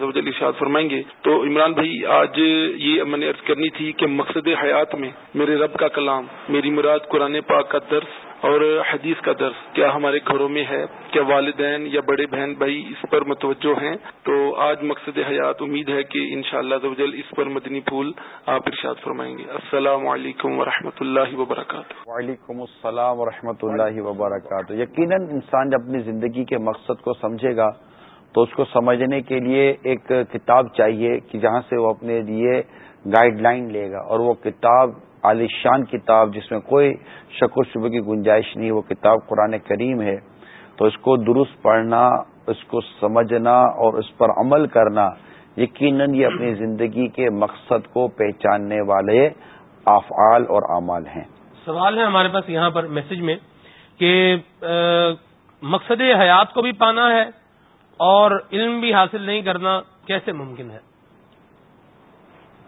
فرمائیں گے۔ تو عمران بھائی، آج یہ میں نے ارض کرنی تھی کہ مقصد حیات میں میرے رب کا کلام، میری مراد قرآن پاک کا درس اور حدیث کا درس، کیا ہمارے گھروں میں ہے؟ کیا والدین یا بڑے بہن بھائی اس پر متوجہ ہیں؟ تو آج مقصد حیات امید ہے کہ ان شاء اللہ اس پر مدنی پھول آپ ارشاد فرمائیں گے۔ السلام علیکم و اللہ وبرکاتہ۔ وعلیکم السلام و اللہ وبرکاتہ۔ یقیناً انسان جب اپنی زندگی کے مقصد کو سمجھے گا تو اس کو سمجھنے کے لیے ایک کتاب چاہیے کہ جہاں سے وہ اپنے لیے گائیڈ لائن لے گا اور وہ کتاب عالیشان کتاب جس میں کوئی شک و شبہ کی گنجائش نہیں، وہ کتاب قرآن کریم ہے۔ تو اس کو درست پڑھنا، اس کو سمجھنا اور اس پر عمل کرنا یقیناً یہ اپنی زندگی کے مقصد کو پہچاننے والے افعال اور اعمال ہیں۔ سوال ہے ہمارے پاس یہاں پر میسج میں کہ مقصد حیات کو بھی پانا ہے اور علم بھی حاصل نہیں کرنا کیسے ممکن ہے؟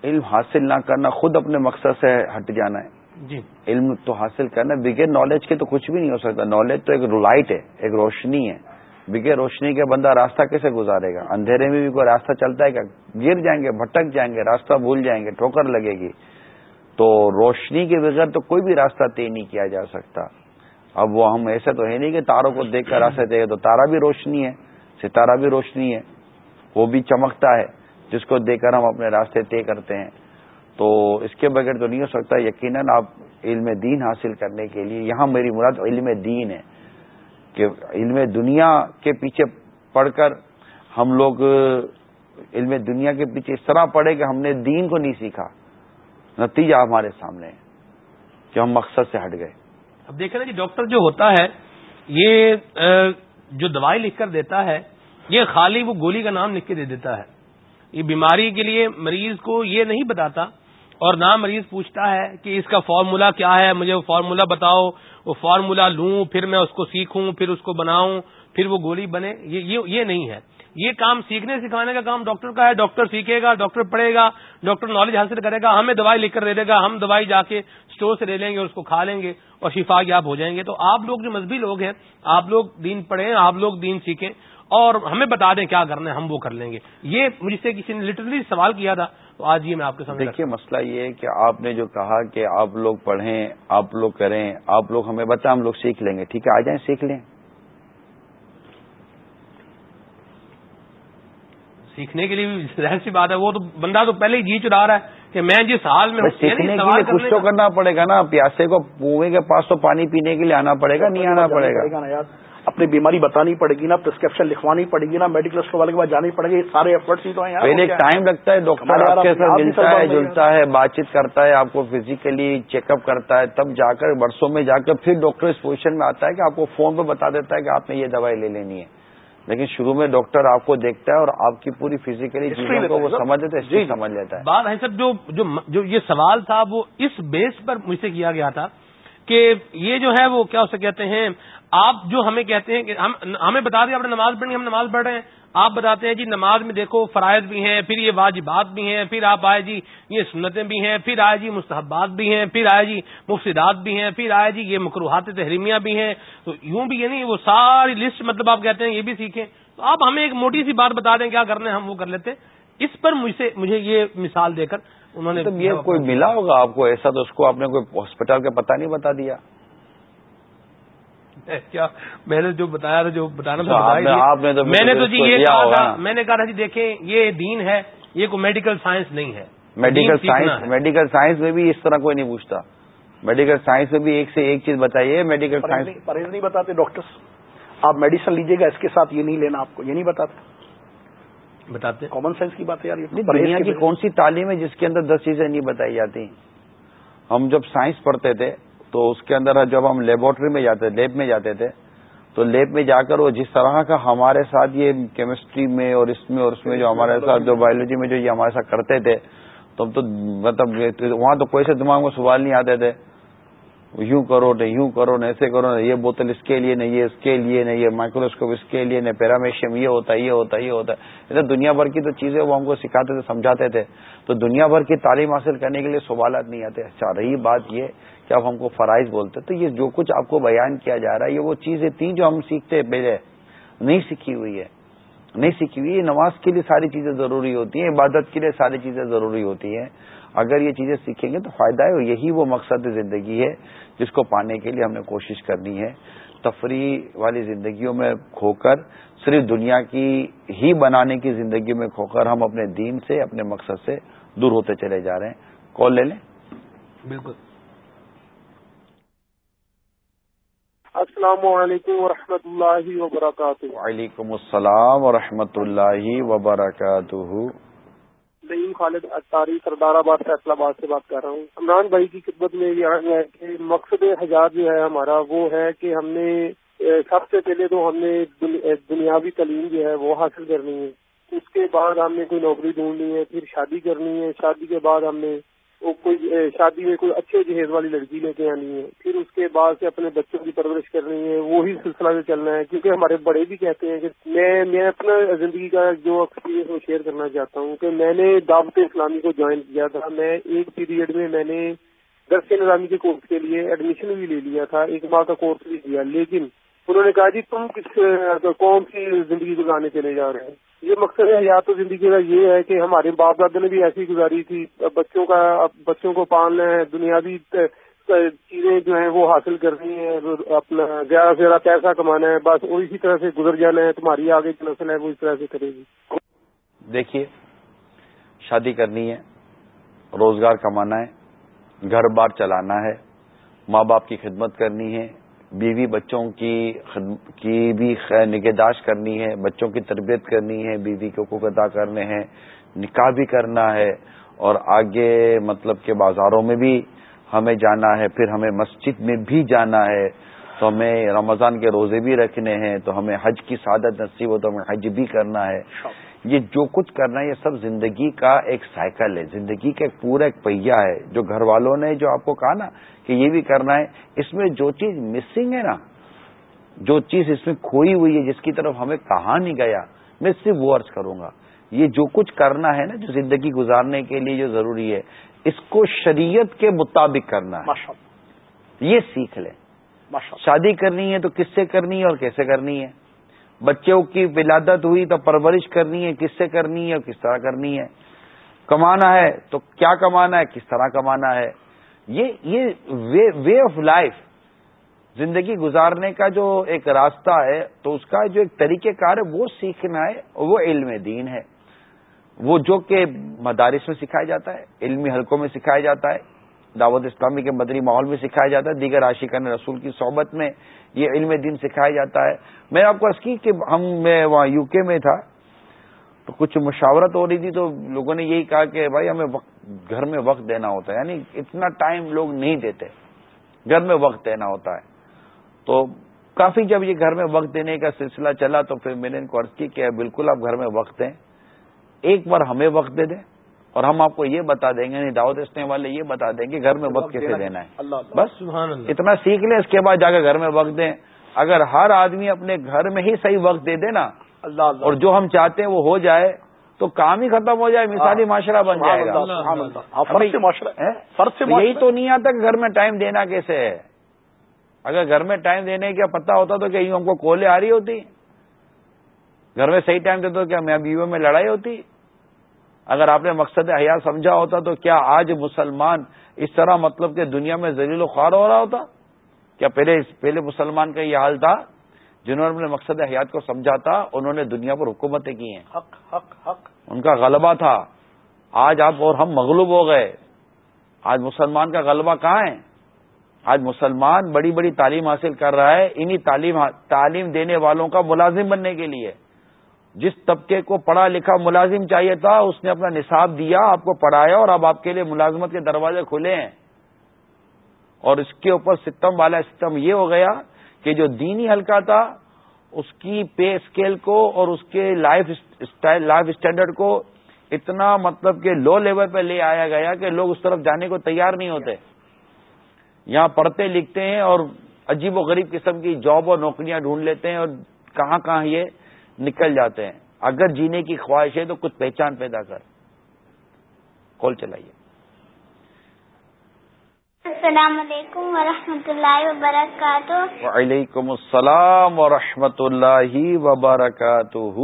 علم حاصل نہ کرنا خود اپنے مقصد سے ہٹ جانا ہے۔ جی۔ علم تو حاصل کرنا بغیر نالج کے تو کچھ بھی نہیں ہو سکتا۔ نالج تو ایک لائٹ ہے ایک روشنی ہے۔ بغیر روشنی کے بندہ راستہ کیسے گزارے گا؟ اندھیرے میں بھی کوئی راستہ چلتا ہے کیا؟ گر جائیں گے بھٹک جائیں گے راستہ بھول جائیں گے ٹھوکر لگے گی۔ تو روشنی کے بغیر تو کوئی بھی راستہ طے نہیں کیا جا سکتا۔ اب وہ ہم ایسے تو ہے نہیں کہ تاروں کو دیکھ کر راستے دے تو تارا بھی روشنی ہے۔ ستارہ بھی روشنی ہے، وہ بھی چمکتا ہے، جس کو دیکھ کر ہم اپنے راستے طے کرتے ہیں۔ تو اس کے بغیر تو نہیں ہو سکتا، یقیناً آپ علم دین حاصل کرنے کے لیے، یہاں میری مراد علم دین ہے کہ علم دنیا کے پیچھے پڑھ کر ہم لوگ، علم دنیا کے پیچھے اس طرح پڑھے کہ ہم نے دین کو نہیں سیکھا۔ نتیجہ ہمارے سامنے ہے کہ ہم مقصد سے ہٹ گئے۔ اب دیکھیں نا کہ ڈاکٹر جو ہوتا ہے، یہ جو دوائی لکھ کر دیتا ہے یہ خالی وہ گولی کا نام لکھ کے دے دیتا ہے۔ یہ بیماری کے لیے مریض کو یہ نہیں بتاتا اور نہ مریض پوچھتا ہے کہ اس کا فارمولا کیا ہے، مجھے وہ فارمولا بتاؤ، وہ فارمولا لوں، پھر میں اس کو سیکھوں، پھر اس کو بناؤں، پھر وہ گولی بنے۔ یہ نہیں ہے۔ یہ کام سیکھنے سکھانے کا کام ڈاکٹر کا ہے۔ ڈاکٹر سیکھے گا، ڈاکٹر پڑھے گا، ڈاکٹر نالج حاصل کرے گا۔ ہمیں دوائی لکھ کر دے دے گا، ہم دوائی جا کے اسٹور سے لے لیں گے اور اس کو کھا لیں گے اور شفا یاب ہو جائیں گے۔ تو آپ لوگ جو مذہبی لوگ ہیں، آپ لوگ دین پڑھیں، آپ لوگ دین سیکھیں۔ اور ہمیں بتا دیں کیا کرنا ہے ہم وہ کر لیں گے یہ مجھ سے کسی نے لٹرلی سوال کیا تھا تو آج یہ میں آپ کے سامنے دیکھیے مسئلہ یہ ہے کہ آپ نے جو کہا کہ آپ لوگ پڑھیں آپ لوگ کریں آپ لوگ ہمیں بتائیں ہم لوگ سیکھ لیں گے ٹھیک ہے آ جائیں سیکھ لیں سیکھنے کے لیے بھی ظاہر سی بات ہے وہ تو بندہ تو پہلے ہی جی چڑھا رہا ہے کہ میں جس حال میں سیکھنے کے لیے کچھ تو کرنا پڑے گا نا پیاسے کو کنویں کے پاس تو پانی پینے کے لیے آنا پڑے گا نہیں آنا پڑے گا اپنی بیماری بتانی پڑے گی نا پرسکرپشن لکھوانی پڑے گی نا میڈیکل اسٹور والے کے بعد جانی پڑے گی سارے ایفرٹس ہی تو ہیں پہلے ایک ٹائم لگتا ہے ڈاکٹر آپ کے ساتھ ملتا ہے جلتا ہے بات چیت کرتا ہے آپ کو فزیکلی چیک اپ کرتا ہے تب جا کر برسوں میں جا کر پھر ڈاکٹر اس پوزیشن میں آتا ہے کہ آپ کو فون پہ بتا دیتا ہے کہ آپ نے یہ دوائی لے لینی ہے۔ لیکن شروع میں ڈاکٹر آپ کو دیکھتا ہے اور آپ کی پوری فزیکلی چیزوں کو وہ سمجھ لیتے جی سمجھ لیتا ہے۔ بات ہے سر جو جو یہ سوال تھا وہ اس بیس پر مجھ سے کیا گیا تھا کہ یہ جو ہے وہ کیا اسے کہتے ہیں آپ جو ہمیں کہتے ہیں کہ ہم ہمیں بتا دیں آپ نے نماز پڑھنی ہم نماز پڑھ رہے ہیں۔ آپ بتاتے ہیں جی نماز میں دیکھو فرائض بھی ہیں پھر یہ واجبات بھی ہیں پھر آپ آئے جی یہ سنتیں بھی ہیں پھر آئے جی مستحبات بھی ہیں پھر آئے جی مفصدات بھی ہیں پھر آئے جی یہ مقروحات تحریمیاں بھی ہیں۔ تو یوں بھی یعنی وہ ساری لسٹ مطلب آپ کہتے ہیں یہ بھی سیکھیں۔ تو آپ ہمیں ایک موٹی سی بات بتا دیں کیا کرنا ہے ہم وہ کر لیتے اس پر مجھ سے مجھے یہ مثال دے کر انہوں نے یہ کوئی ملا ہوگا آپ کو؟ ایسا تو اس کو آپ نے کوئی ہاسپٹل کا پتہ نہیں بتا دیا۔ کیا؟ میں نے جو بتایا تھا جو بتانا تھا میں نے تو جی یہ کہا تھا میں نے کہا تھا جی دیکھیں یہ دین ہے یہ کوئی میڈیکل سائنس نہیں ہے۔ میڈیکل سائنس میڈیکل سائنس میں بھی اس طرح کوئی نہیں پوچھتا۔ میڈیکل سائنس میں بھی ایک سے ایک چیز بتائیے میڈیکل سائنس پرہیز نہیں بتاتے ڈاکٹر آپ میڈیسن لیجیے گا اس کے ساتھ یہ نہیں لینا آپ کو یہ نہیں بتاتے۔ بتاتے۔ کامن سینس کی بات ہے یار دنیا کی کون سی تعلیم ہے جس کے اندر دس چیزیں نہیں بتائی جاتی؟ ہم جب سائنس پڑھتے تھے تو اس کے اندر جب ہم لیبورٹری میں جاتے، لیب میں جاتے تھے، تو لیب میں جا کر وہ جس طرح کا ہمارے ساتھ یہ کیمسٹری میں اور اس میں اور اس میں جو ہمارے ساتھ جو بایولوجی میں جو یہ ہمارے ساتھ کرتے تھے، تو ہم تو مطلب وہاں تو کوئی سے دماغ میں سوال نہیں آتے تھے۔ یوں کرو نہ یوں کرو نہ ایسے کرو نہ یہ بوتل اس کے لیے نہ یہ اس کے لیے نہ یہ مائکروسکوپ اس کے لیے نہ پیرامیشیم یہ ہوتا ہے یہ ہوتا ہے یہ ہوتا۔ ہے دنیا بھر کی تو چیزیں وہ ہم کو سکھاتے تھے، سمجھاتے تھے۔ تو دنیا بھر کی تعلیم حاصل کرنے کے لیے سوالات نہیں آتے۔ اچھا رہی بات یہ کہ اب ہم کو فرائض بولتے تو یہ جو کچھ آپ کو بیان کیا جا رہا ہے، یہ وہ چیزیں تھیں جو ہم سیکھتے پہلے نہیں سیکھی ہوئی ہے۔ نہیں سیکھی ہوئی نماز کے لیے ساری چیزیں ضروری ہوتی ہیں، عبادت کے لیے ساری چیزیں ضروری ہوتی ہیں۔ اگر یہ چیزیں سیکھیں گے تو فائدہ ہے، اور یہی وہ مقصد زندگی ہے جس کو پانے کے لیے ہم نے کوشش کرنی ہے۔ تفریح والی زندگیوں میں کھو کر، صرف دنیا کی ہی بنانے کی زندگی میں کھو کر، ہم اپنے دین سے، اپنے مقصد سے دور ہوتے چلے جا رہے ہیں۔ کال لے لیں۔ بالکل۔ السلام علیکم ورحمۃ اللہ وبرکاتہ۔ وعلیکم السلام ورحمۃ اللہ وبرکاتہ۔ نعیم خالد اطاری سردار آباد فیصلہ آباد سے بات کر رہا ہوں۔ عمران بھائی کی خدمت میں یہ ہے کہ مقصد حجات جو ہے ہمارا وہ ہے کہ ہم نے سب سے پہلے تو ہم نے دنیاوی تعلیم جو ہے وہ حاصل کرنی ہے۔ اس کے بعد ہم نے کوئی نوکری ڈھونڈنی ہے پھر شادی کرنی ہے شادی کے بعد ہم نے کوئی شادی میں کوئی اچھے جہیز والی لڑکی لے کے آنی ہے، پھر اس کے بعد سے اپنے بچوں کی پرورش کرنی ہے، وہی سلسلہ سے چلنا ہے، کیونکہ ہمارے بڑے بھی کہتے ہیں کہ میں میں اپنا زندگی کا جو ایکسپیرینس وہ شیئر کرنا چاہتا ہوں کہ میں نے دعوت اسلامی کو جوائن کیا تھا، میں ایک پیریڈ میں میں نے درس نظامی کے کورس کے لیے ایڈمیشن بھی لے لیا تھا ایک ماہ کا کورس بھی کیا، لیکن انہوں نے کہا جی تم کس، کون سی زندگی گزارنے چلے جا رہے ہیں یہ مقصد ہے یا تو زندگی کا یہ ہے کہ ہمارے باپ دادا نے بھی ایسی گزاری تھی۔ بچوں کا بچوں کو پالنا ہے دنیاوی چیزیں جو ہیں وہ حاصل کرنی ہے اپنا زیادہ سے زیادہ پیسہ کمانا ہے، بس وہ اسی طرح سے گزر جانا ہے، تمہاری آگے کی نسل ہے، وہ اس طرح سے کرے گی۔ دیکھیے، شادی کرنی ہے، روزگار کمانا ہے، گھر بار چلانا ہے، ماں باپ کی خدمت کرنی ہے بیوی بچوں کی کی بھی نگہداشت کرنی ہے، بچوں کی تربیت کرنی ہے، بیوی کے حقوق ادا کرنے ہیں، نکاح بھی کرنا ہے، اور آگے مطلب کہ بازاروں میں بھی ہمیں جانا ہے، پھر ہمیں مسجد میں بھی جانا ہے، تو ہمیں رمضان کے روزے بھی رکھنے ہیں، تو ہمیں حج کی سعادت نصیب ہو، تو ہمیں حج بھی کرنا ہے۔ یہ جو کچھ کرنا ہے یہ سب زندگی کا ایک سائیکل ہے۔ زندگی کا ایک پورا ایک پہیا ہے۔ جو گھر والوں نے جو آپ کو کہا نا کہ یہ بھی کرنا ہے اس میں جو چیز مسنگ ہے نا جو چیز اس میں کھوئی ہوئی ہے جس کی طرف ہمیں کہا نہیں گیا میں صرف وہ عرض کروں گا۔ یہ جو کچھ کرنا ہے نا جو زندگی گزارنے کے لیے جو ضروری ہے اس کو شریعت کے مطابق کرنا ہے۔ یہ سیکھ لیں۔ شادی کرنی ہے تو کس سے کرنی ہے اور کیسے کرنی ہے؟ بچوں کی ولادت ہوئی تو پرورش کرنی ہے، کس سے کرنی ہے اور کس طرح کرنی ہے؟ کمانا ہے تو کیا کمانا ہے، کس طرح کمانا ہے؟ یہ وے آف لائف زندگی گزارنے کا جو ایک راستہ ہے، تو اس کا جو ایک طریقہ کار ہے، وہ سیکھنا ہے وہ علم دین ہے۔ وہ جو کہ مدارس میں سکھایا جاتا ہے، علمی حلقوں میں سکھایا جاتا ہے۔ دعوت اسلامی کے مدری ماحول میں سکھایا جاتا ہے، دیگر عاشقان رسول کی صحبت میں یہ علم دین سکھایا جاتا ہے۔ میں آپ کو عرض کی کہ ہم، میں وہاں یو کے میں تھا، تو کچھ مشاورت ہو رہی تھی، تو لوگوں نے یہی کہا کہ بھائی، ہمیں وقت، گھر میں وقت دینا ہوتا ہے۔ یعنی اتنا ٹائم لوگ نہیں دیتے، گھر میں وقت دینا ہوتا ہے۔ تو کافی جب یہ گھر میں وقت دینے کا سلسلہ چلا، تو پھر میں نے ان کو عرض کی کہ بالکل آپ گھر میں وقت دیں۔ ایک بار ہمیں وقت دے دیں۔ اور ہم آپ کو یہ بتا دیں گے یعنی دعوت اسنے والے یہ بتا دیں گے گھر میں وقت کیسے دینا ہے۔ بس اتنا سیکھ لیں اس کے بعد جا کے گھر میں وقت دیں۔ اگر ہر آدمی اپنے گھر میں ہی صحیح وقت دے دے نا اور جو ہم چاہتے ہیں وہ ہو جائے تو کام ہی ختم ہو جائے مثالی معاشرہ بن جائے گا۔ یہی تو نہیں آتا کہ گھر میں ٹائم دینا کیسے ہے۔ اگر گھر میں ٹائم دینے کا پتا ہوتا تو کیا یوں ہم کو کولے آ رہی ہوتی۔ گھر میں صحیح ٹائم دیتے تو کیا میں بیوی میں لڑائی ہوتی؟ اگر آپ نے مقصد حیات سمجھا ہوتا تو کیا آج مسلمان اس طرح مطلب کہ دنیا میں ذلیل و خوار ہو رہا ہوتا؟ کیا پہلے پہلے مسلمان کا یہ حال تھا؟ جنہوں نے مقصد حیات کو سمجھا تھا انہوں نے دنیا پر حکومتیں کی ہیں۔ حق حق حق۔ ان کا غلبہ تھا۔ آج آپ اور ہم مغلوب ہو گئے۔ آج مسلمان کا غلبہ کہاں ہے؟ آج مسلمان بڑی بڑی تعلیم حاصل کر رہا ہے انہی تعلیم تعلیم دینے والوں کا ملازم بننے کے لیے۔ جس طبقے کو پڑھا لکھا ملازم چاہیے تھا، اس نے اپنا نصاب دیا، آپ کو پڑھایا اور اب آپ کے لیے ملازمت کے دروازے کھلے ہیں۔ اور اس کے اوپر ستم والا سسٹم یہ ہو گیا کہ جو دینی ہلکا تھا، اس کی پے اسکیل کو اور اس کے لائف لائف اسٹینڈرڈ کو اتنا مطلب کہ لو لیول پہ لے آیا گیا کہ لوگ اس طرف جانے کو تیار نہیں ہوتے۔ یہاں پڑھتے لکھتے ہیں اور عجیب و غریب قسم کی جاب اور نوکریاں ڈھونڈ لیتے ہیں اور کہاں کہاں یہ نکل جاتے ہیں۔ اگر جینے کی خواہش ہے تو کچھ پہچان پیدا کر۔ کال چلائیے۔ السلام علیکم ورحمۃ اللہ وبرکاتہ۔ وعلیکم السلام ورحمۃ اللہ وبرکاتہ۔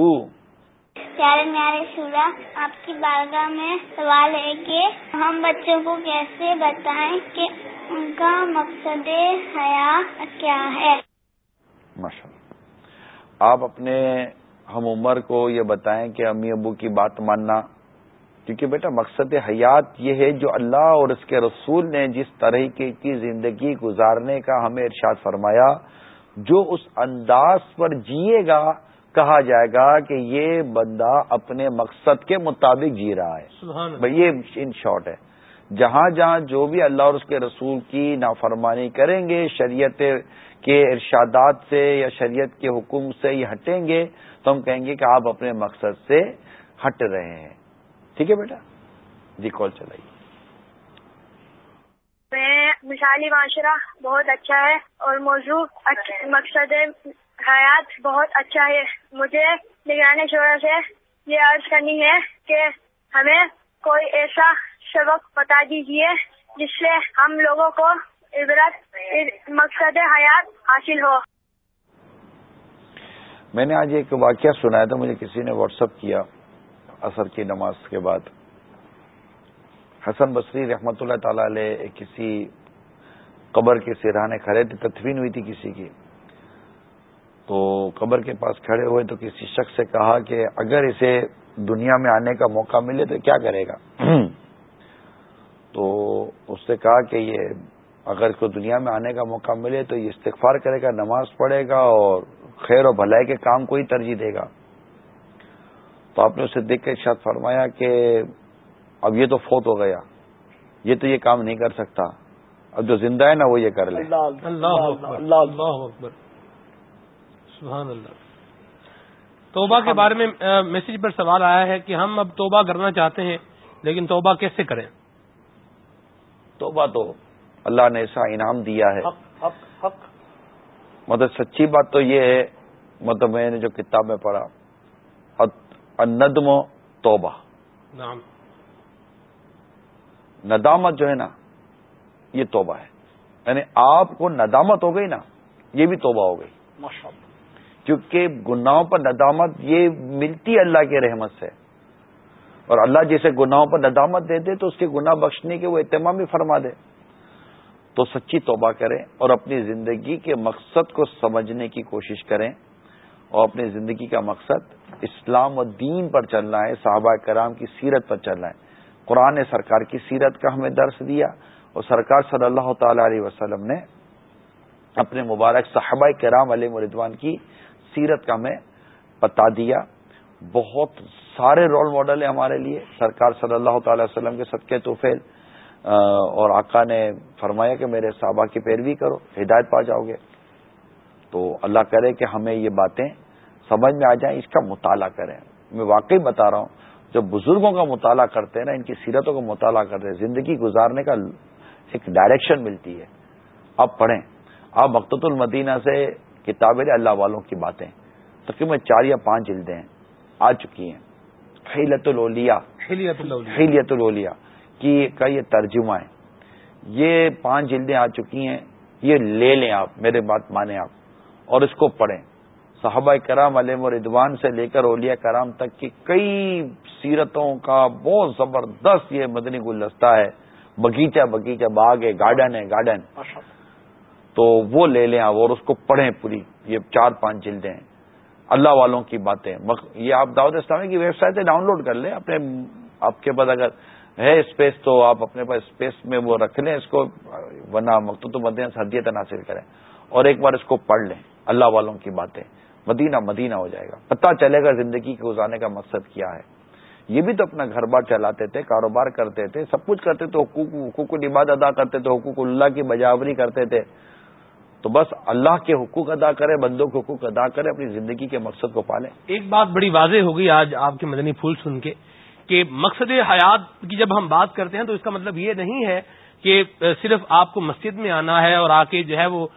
پیارے میارے شورا آپ کی بارگاہ میں سوال ہے کہ ہم بچوں کو کیسے بتائیں کہ ان کا مقصد حیا کیا ہے؟ ماشاء آپ اپنے ہم عمر کو یہ بتائیں کہ امی ابو کی بات ماننا۔ کیونکہ بیٹا مقصد حیات یہ ہے جو اللہ اور اس کے رسول نے جس طرح کی زندگی گزارنے کا ہمیں ارشاد فرمایا جو اس انداز پر جیے گا کہا جائے گا کہ یہ بندہ اپنے مقصد کے مطابق جی رہا ہے۔ بھائی یہ ان شارٹ ہے۔ جہاں جہاں جو بھی اللہ اور اس کے رسول کی نافرمانی کریں گے شریعت کے ارشادات سے یا شریعت کے حکم سے یہ ہٹیں گے تو ہم کہیں گے کہ آپ اپنے مقصد سے ہٹ رہے ہیں۔ ٹھیک ہے بیٹا؟ جی کال چلائیے میں مثالی معاشرہ بہت اچھا ہے اور موضوع مقصد حیات بہت اچھا ہے۔ مجھے نگرانی شعرا سے یہ عرض کرنی ہے کہ ہمیں کوئی ایسا سبق بتا دیجیے جس سے ہم لوگوں کو عبرت، مقصد حیات حاصل ہو۔ میں نے آج ایک واقعہ سنایا تھا، مجھے کسی نے واٹس اپ کیا اثر کی نماز کے بعد۔ حسن بصری رحمت اللہ تعالی علیہ کسی قبر کے سرہانے کھڑے تھے، تدفین ہوئی تھی کسی کی۔ تو قبر کے پاس کھڑے ہوئے تو کسی شخص سے کہا کہ اگر اسے دنیا میں آنے کا موقع ملے تو کیا کرے گا؟ تو اس سے کہا کہ یہ اگر کو دنیا میں آنے کا موقع ملے تو یہ استغفار کرے گا، نماز پڑھے گا اور خیر و بھلائی کے کام کو ہی ترجیح دے گا۔ تو آپ نے اسے دیکھ کے شاید فرمایا کہ اب یہ تو فوت ہو گیا یہ تو یہ کام نہیں کر سکتا۔ اب جو زندہ ہے نا وہ یہ کر لے۔ توبہ کے بارے میں میسج پر سوال آیا ہے کہ ہم اب توبہ کرنا چاہتے ہیں لیکن توبہ کیسے کریں؟ توبہ تو اللہ نے ایسا انعام دیا ہے۔ مطلب سچی بات تو یہ ہے مطلب میں نے جو کتاب میں پڑھا ندم و توبہ۔ ندامت جو ہے نا یہ توبہ ہے۔ یعنی آپ کو ندامت ہو گئی نا یہ بھی توبہ ہو گئی۔ کیونکہ گناہوں پر ندامت یہ ملتی اللہ کے رحمت سے۔ اور اللہ جیسے گناہوں پر ندامت دے دے تو اس کے گناہ بخشنے کے وہ اہتمام بھی فرما دے۔ تو سچی توبہ کریں اور اپنی زندگی کے مقصد کو سمجھنے کی کوشش کریں اور اپنی زندگی کا مقصد اسلام و دین پر چلنا ہے، صحابہ کرام کی سیرت پر چلنا ہے۔ قرآن نے سرکار کی سیرت کا ہمیں درس دیا اور سرکار صلی اللہ تعالی علیہ وسلم نے اپنے مبارک صحابہ کرام علیہ مردوان کی سیرت کا ہمیں بتا دیا۔ بہت سارے رول ماڈل ہیں ہمارے لیے۔ سرکار صلی اللہ تعالی وسلم کے صدقے توفیل اور آقا نے فرمایا کہ میرے صحابہ کی پیروی کرو ہدایت پا جاؤ گے۔ تو اللہ کرے کہ ہمیں یہ باتیں سمجھ میں آ جائیں اس کا مطالعہ کریں۔ میں واقعی بتا رہا ہوں جب بزرگوں کا مطالعہ کرتے ہیں نا ان کی سیرتوں کا مطالعہ کرتے ہیں زندگی گزارنے کا ایک ڈائریکشن ملتی ہے۔ آپ پڑھیں۔ آپ مقت المدینہ سے کتابیں اللہ والوں کی باتیں۔ تقریباً چار یا پانچ جلدیں آ چکی ہیں۔ خیلت خیلیت الولیا کی کا یہ ترجمہ ہے۔ یہ پانچ جلدیں آ چکی ہیں یہ لے لیں آپ میرے بات مانیں آپ اور اس کو پڑھیں۔ صحابہ کرام علیہ و ردوان سے لے کر اولیاء کرام تک کی کئی سیرتوں کا بہت زبردست یہ مدنی گلدستہ ہے۔ بغیچہ بغیچہ باغ ہے گارڈن ہے گارڈن۔ تو وہ لے لیں آپ اور اس کو پڑھیں پوری۔ یہ چار پانچ جلدیں ہیں۔ اللہ والوں کی باتیں۔ یہ آپ دعوت اسلامی کی ویب سائٹ سے ڈاؤن لوڈ کر لیں۔ اپنے آپ کے پاس اگر ہے اسپیس تو آپ اپنے پاس اسپیس میں وہ رکھ لیں اس کو، ورنہ مقت مدینہ سردیت حاصل کریں۔ اور ایک بار اس کو پڑھ لیں۔ اللہ والوں کی باتیں۔ مدینہ مدینہ ہو جائے گا۔ پتہ چلے گا زندگی کے گزارنے کا مقصد کیا ہے۔ یہ بھی تو اپنا گھر بار چلاتے تھے، کاروبار کرتے تھے، سب کچھ کرتے تھے، حقوق حقوق العباد ادا کرتے تھے، حقوق اللہ کی بجاوری کرتے تھے۔ تو بس اللہ کے حقوق ادا کرے، بندوں کے حقوق ادا کرے، اپنی زندگی کے مقصد کو پالیں۔ ایک بات بڑی واضح ہوگی آج آپ کے مدنی پھول سن کے۔ کہ مقصد حیات کی جب ہم بات کرتے ہیں تو اس کا مطلب یہ نہیں ہے کہ صرف آپ کو مسجد میں آنا ہے اور آ کے جو ہے وہ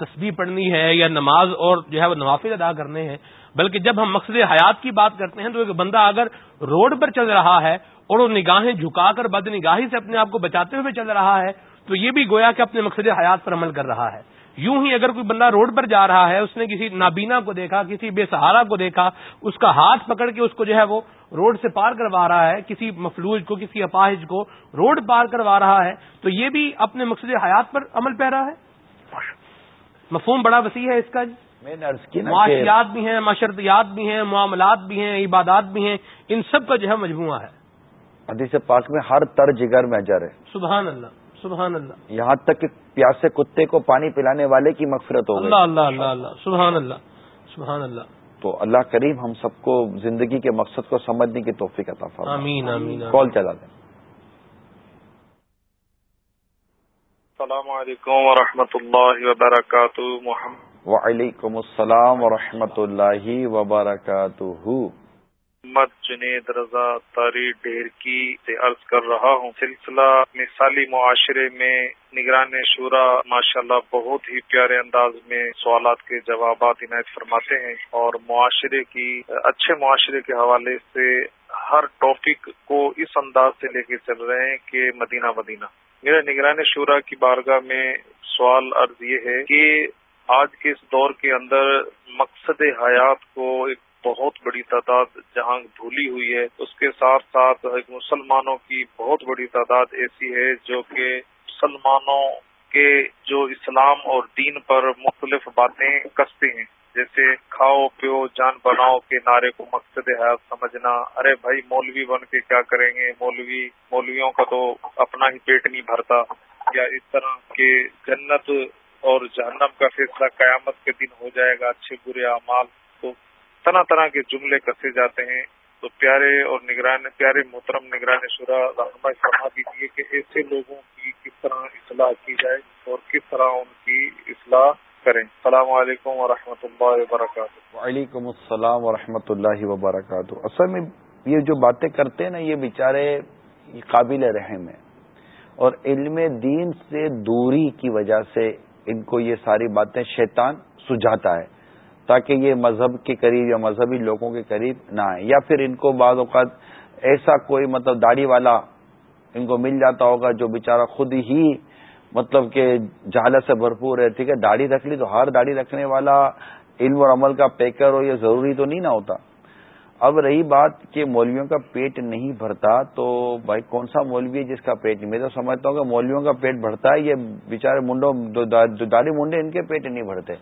تصویر پڑھنی ہے یا نماز اور جو ہے وہ نوافل ادا کرنے ہیں، بلکہ جب ہم مقصد حیات کی بات کرتے ہیں تو ایک بندہ اگر روڈ پر چل رہا ہے اور وہ نگاہیں جھکا کر بد نگاہی سے اپنے آپ کو بچاتے ہوئے چل رہا ہے تو یہ بھی گویا کہ اپنے مقصد حیات پر عمل کر رہا ہے۔ یوں ہی اگر کوئی بندہ روڈ پر جا رہا ہے اس نے کسی نابینا کو دیکھا کسی بے سہارا کو دیکھا اس کا ہاتھ پکڑ کے اس کو جو ہے وہ روڈ سے پار کروا رہا ہے کسی مفلوج کو کسی اپاہج کو روڈ پار کروا رہا ہے تو یہ بھی اپنے مقصد حیات پر عمل پہ رہا ہے؟ مفہوم بڑا وسیع ہے اس کا جی۔ معاشیات بھی ہیں معاشرتیات بھی ہیں معاملات بھی ہیں عبادات بھی ہیں ان سب کا جو ہے مجموعہ ہے۔ حدیث پاک میں ہر تر جگر میں اجر ہے۔ سبحان اللہ۔ سبحان اللہ. یہاں تک کہ پیاسے کتے کو پانی پلانے والے کی مغفرت ہو اللہ اللہ اللہ اللہ سبحان اللہ سبحان اللہ۔ تو اللہ کریم ہم سب کو زندگی کے مقصد کو سمجھنے کی توفیق عطا فرمائے۔ آمین آمین کال چلا دیں۔ السلام علیکم ورحمۃ اللہ وبرکاتہ۔ محمد وعلیکم السلام ورحمۃ اللہ وبرکاتہ۔ محمد جنید رضا تاری ڈھیر کی سے عرض کر رہا ہوں۔ سلسلہ مثالی معاشرے میں نگران شورا ماشاء اللہ بہت ہی پیارے انداز میں سوالات کے جوابات عنایت فرماتے ہیں اور معاشرے کی، اچھے معاشرے کے حوالے سے ہر ٹاپک کو اس انداز سے لے کے چل رہے ہیں کہ مدینہ مدینہ۔ میرا نگران شورا کی بارگاہ میں سوال عرض یہ ہے کہ آج کے اس دور کے اندر مقصد حیات کو ایک بہت بڑی تعداد جہاں بھولی ہوئی ہے۔ اس کے ساتھ ساتھ مسلمانوں کی بہت بڑی تعداد ایسی ہے جو کہ مسلمانوں کے جو اسلام اور دین پر مختلف باتیں کستے ہیں۔ جیسے کھاؤ، پیو، جان بناؤ کے نعرے کو مقصد حیات سمجھنا۔ ارے بھائی، مولوی بن کے کیا کریں گے؟ مولوی، مولویوں کا تو اپنا ہی پیٹ نہیں بھرتا۔ یا اس طرح کے جنت اور جہنم کا فیصلہ قیامت کے دن ہو جائے گا۔ اچھے برے اعمال تو طرح طرح کے جملے کسے جاتے ہیں۔ تو پیارے اور نگران، پیارے محترم، نگران شورا رہنما فرما دیجیے کہ ایسے لوگوں کی کس طرح اصلاح کی جائے اور کس طرح ان کی اصلاح کریں۔ السلام علیکم و اللہ وبرکاتہ۔ وعلیکم السلام و اللہ وبرکاتہ۔ اصل میں یہ جو باتیں کرتے ہیں نا، یہ بیچارے قابل رحم ہیں۔ اور علم دین سے دوری کی وجہ سے ان کو یہ ساری باتیں شیطان سجاتا ہے۔ تاکہ یہ مذہب کے قریب یا مذہبی لوگوں کے قریب نہ آئے۔ یا پھر ان کو بعض اوقات ایسا کوئی مطلب داڑھی والا ان کو مل جاتا ہوگا جو بےچارا خود ہی مطلب کہ جہالت سے بھرپور ہے، ٹھیک ہے، داڑھی رکھ لی تو ہر داڑھی رکھنے والا علم اور عمل کا پیکر ہو، یہ ضروری تو نہیں نہ ہوتا۔ اب رہی بات کہ مولویوں کا پیٹ نہیں بھرتا تو بھائی کون سا مولوی ہے جس کا پیٹ؟ نہیں میں تو سمجھتا ہوں کہ مولویوں کا پیٹ بھرتا ہے، یہ بےچارے منڈوں داڑھی منڈے ان کے پیٹ نہیں بھرتے۔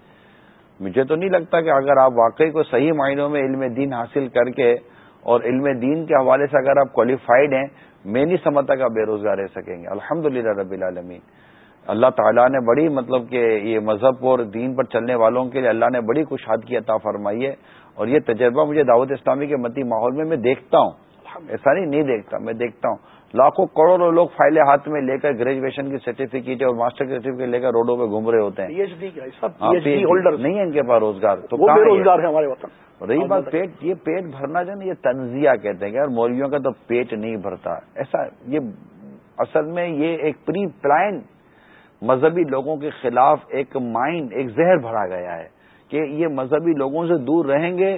مجھے تو نہیں لگتا کہ اگر آپ واقعی کو صحیح معنوں میں علم دین حاصل کر کے اور علم دین کے حوالے سے اگر آپ کوالیفائڈ ہیں، میں نہیں سمجھتا کہ آپ بے روزگار رہ سکیں گے۔ الحمد رب العالمین۔ اللہ تعالیٰ نے بڑی مطلب کہ یہ مذہب اور دین پر چلنے والوں کے لیے اللہ نے بڑی خوشحاد کی عطا فرمائی ہے اور یہ تجربہ مجھے دعوت اسلامی کے متی ماحول میں میں دیکھتا ہوں۔ ایسا نہیں نہیں دیکھتا، میں دیکھتا ہوں۔ لاکھوں کروڑوں لوگ فائلیں ہاتھ میں لے کر گریجویشن کی سرٹیفکیٹ اور ماسٹر کی سرٹیفکیٹ لے کر روڈوں پہ گھوم رہے ہوتے ہیں۔ ہاں، نہیں ہے ان کے پاس روزگار تو روزگار ہے ہمارے وطن۔ رہی بات پیٹ یہ پیٹ بھرنا جو نا یہ تنزیہ کہتے ہیں یار مولویوں کا تو پیٹ نہیں بھرتا۔ ایسا یہ اصل میں یہ ایک پری پلان مذہبی لوگوں کے خلاف ایک مائنڈ ایک زہر بھرا گیا ہے کہ یہ مذہبی لوگوں سے دور رہیں گے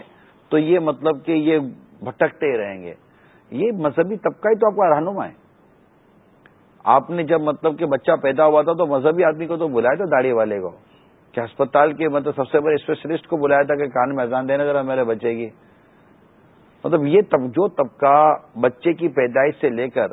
تو یہ مطلب کہ یہ بھٹکتے رہیں گے۔ یہ مذہبی طبقہ ہی تو آپ کا رہنما ہے۔ آپ نے جب مطلب کہ بچہ پیدا ہوا تھا تو مذہبی آدمی کو تو بلایا تھا داڑھی والے کو۔ کہ ہسپتال کے مطلب سب سے بڑے اسپیشلسٹ کو بلایا تھا کہ کان میں اذان دینا ذرا میرے بچے کی۔ مطلب یہ جو طبقہ بچے کی پیدائش سے لے کر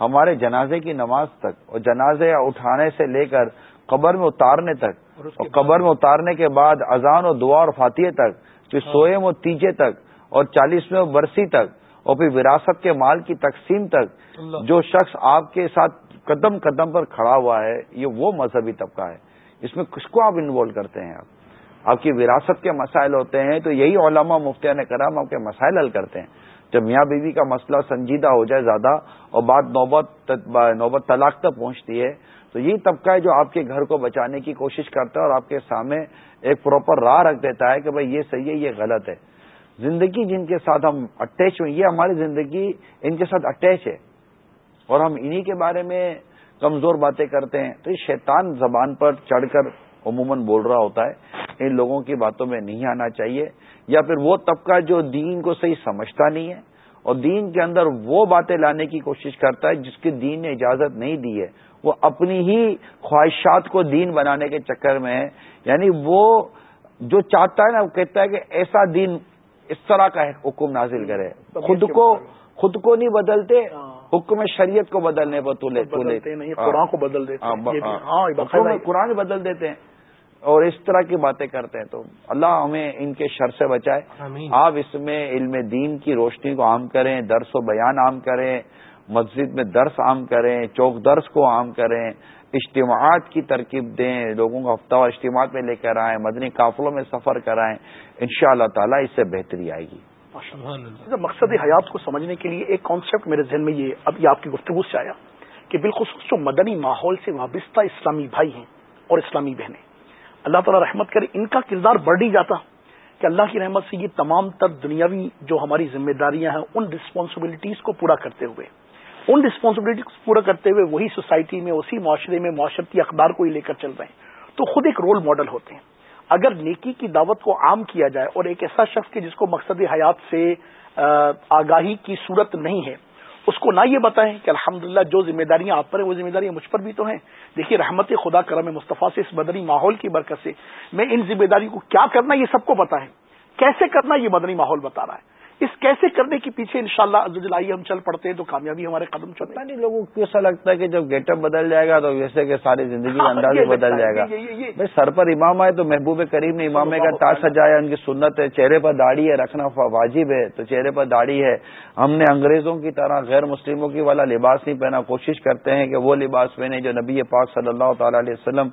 ہمارے جنازے کی نماز تک اور جنازے اٹھانے سے لے کر قبر میں اتارنے تک اور قبر میں اتارنے کے بعد اذان و دعا اور فاتحے تک پھر ہاں۔ سوئم و تیجے تک اور چالیسویں برسی تک اور پھر وراثت کے مال کی تقسیم تک جو شخص آپ کے ساتھ قدم قدم پر کھڑا ہوا ہے یہ وہ مذہبی طبقہ ہے۔ اس میں کس کو آپ انوالو کرتے ہیں آپ؟ آپ کی وراثت کے مسائل ہوتے ہیں تو یہی علماء مفتیان کرام آپ کے مسائل حل کرتے ہیں۔ جب میاں بیوی کا مسئلہ سنجیدہ ہو جائے زیادہ اور بات نوبت نوبت طلاق تک پہنچتی ہے تو یہی طبقہ ہے جو آپ کے گھر کو بچانے کی کوشش کرتا ہے اور آپ کے سامنے ایک پراپر راہ رکھ دیتا ہے کہ بھائی یہ صحیح ہے یہ غلط ہے۔ زندگی جن کے ساتھ ہم اٹیچ ہوئے یہ ہماری زندگی ان کے ساتھ اٹیچ ہے۔ اور ہم انہی کے بارے میں کمزور باتیں کرتے ہیں۔ تو یہ شیطان زبان پر چڑھ کر عموماً بول رہا ہوتا ہے، ان لوگوں کی باتوں میں نہیں آنا چاہیے۔ یا پھر وہ طبقہ جو دین کو صحیح سمجھتا نہیں ہے، اور دین کے اندر وہ باتیں لانے کی کوشش کرتا ہے جس کی دین نے اجازت نہیں دی ہے۔ وہ اپنی ہی خواہشات کو دین بنانے کے چکر میں ہے۔ یعنی وہ جو چاہتا ہے نا، وہ کہتا ہے کہ ایسا دین اس طرح کا حکم نازل کرے۔ خود کو خود کو نہیں بدلتے ہاں۔ حکم شریعت کو بدلنے پر تولے قرآن کو بدل دیتے ہاں، ہاں، قرآن بدل دیتے ہیں۔ اور اس طرح کی باتیں کرتے ہیں۔ تو اللہ ہمیں ان کے شر سے بچائے۔ آپ اس میں علم دین کی روشنی کو عام کریں درس و بیان عام کریں مسجد میں درس عام کریں چوک درس کو عام کریں۔ اجتماعات کی ترکیب دیں لوگوں کو ہفتہ اجتماعات میں لے کر آئیں مدنی قافلوں میں سفر کرائیں ان شاء اللہ تعالیٰ اس سے بہتری آئے گی۔ مقصد حیات کو سمجھنے کے لیے ایک کانسیپٹ میرے ذہن میں یہ اب یہ آپ کی گفتگو سے آیا کہ بالخصوص جو مدنی ماحول سے وابستہ اسلامی بھائی ہیں اور اسلامی بہنیں اللہ تعالیٰ رحمت کرے ان کا کردار بڑھ نہیں جاتا کہ اللہ کی رحمت سے یہ تمام تر دنیاوی جو ہماری ذمہ داریاں ہیں ان رسپانسبلٹیز کو پورا کرتے ہوئے۔ ان رسپانسبلٹی کو پورا کرتے ہوئے وہی سوسائٹی میں، اسی معاشرے میں معاشرتی اقدار کو ہی لے کر چل رہے ہیں۔ تو خود ایک رول ماڈل ہوتے ہیں۔ اگر نیکی کی دعوت کو عام کیا جائے اور ایک ایسا شخص کے جس کو مقصد حیات سے آگاہی کی صورت نہیں ہے، اس کو نہ یہ بتائیں کہ الحمدللہ جو ذمہ داریاں آپ پر ہیں، وہ ذمہ داریاں مجھ پر بھی تو ہیں۔ دیکھیے، رحمت خدا کرم مصطفیٰ سے اس مدنی ماحول کی برکت سے میں ان ذمہ داریوں کو کیا کرنا یہ سب کو پتا ہے۔ کیسے کرنا یہ مدنی ماحول بتا رہا ہے؟ اس کیسے کرنے کے پیچھے انشاءاللہ شاء اللہ ہم چل پڑتے ہیں تو کامیابی ہمارے قدم چلتا نہیں لوگوں کو ایسا لگتا ہے کہ جب گیٹ اپ بدل جائے گا تو ویسے کہ ساری زندگی کا ہاں، انداز بدل جائے گا۔ بھائی سر پر امام آئے تو محبوب کریم نے امام کا تاج سجایا ان کی سنت ہے چہرے پر داڑھی ہے رکھنا واجب ہے تو چہرے پر داڑھی ہے۔ ہم نے انگریزوں کی طرح غیر مسلموں کی والا لباس نہیں پہنا کوشش کرتے ہیں کہ وہ لباس پہنے جو نبی پاک صلی اللہ تعالی علیہ وسلم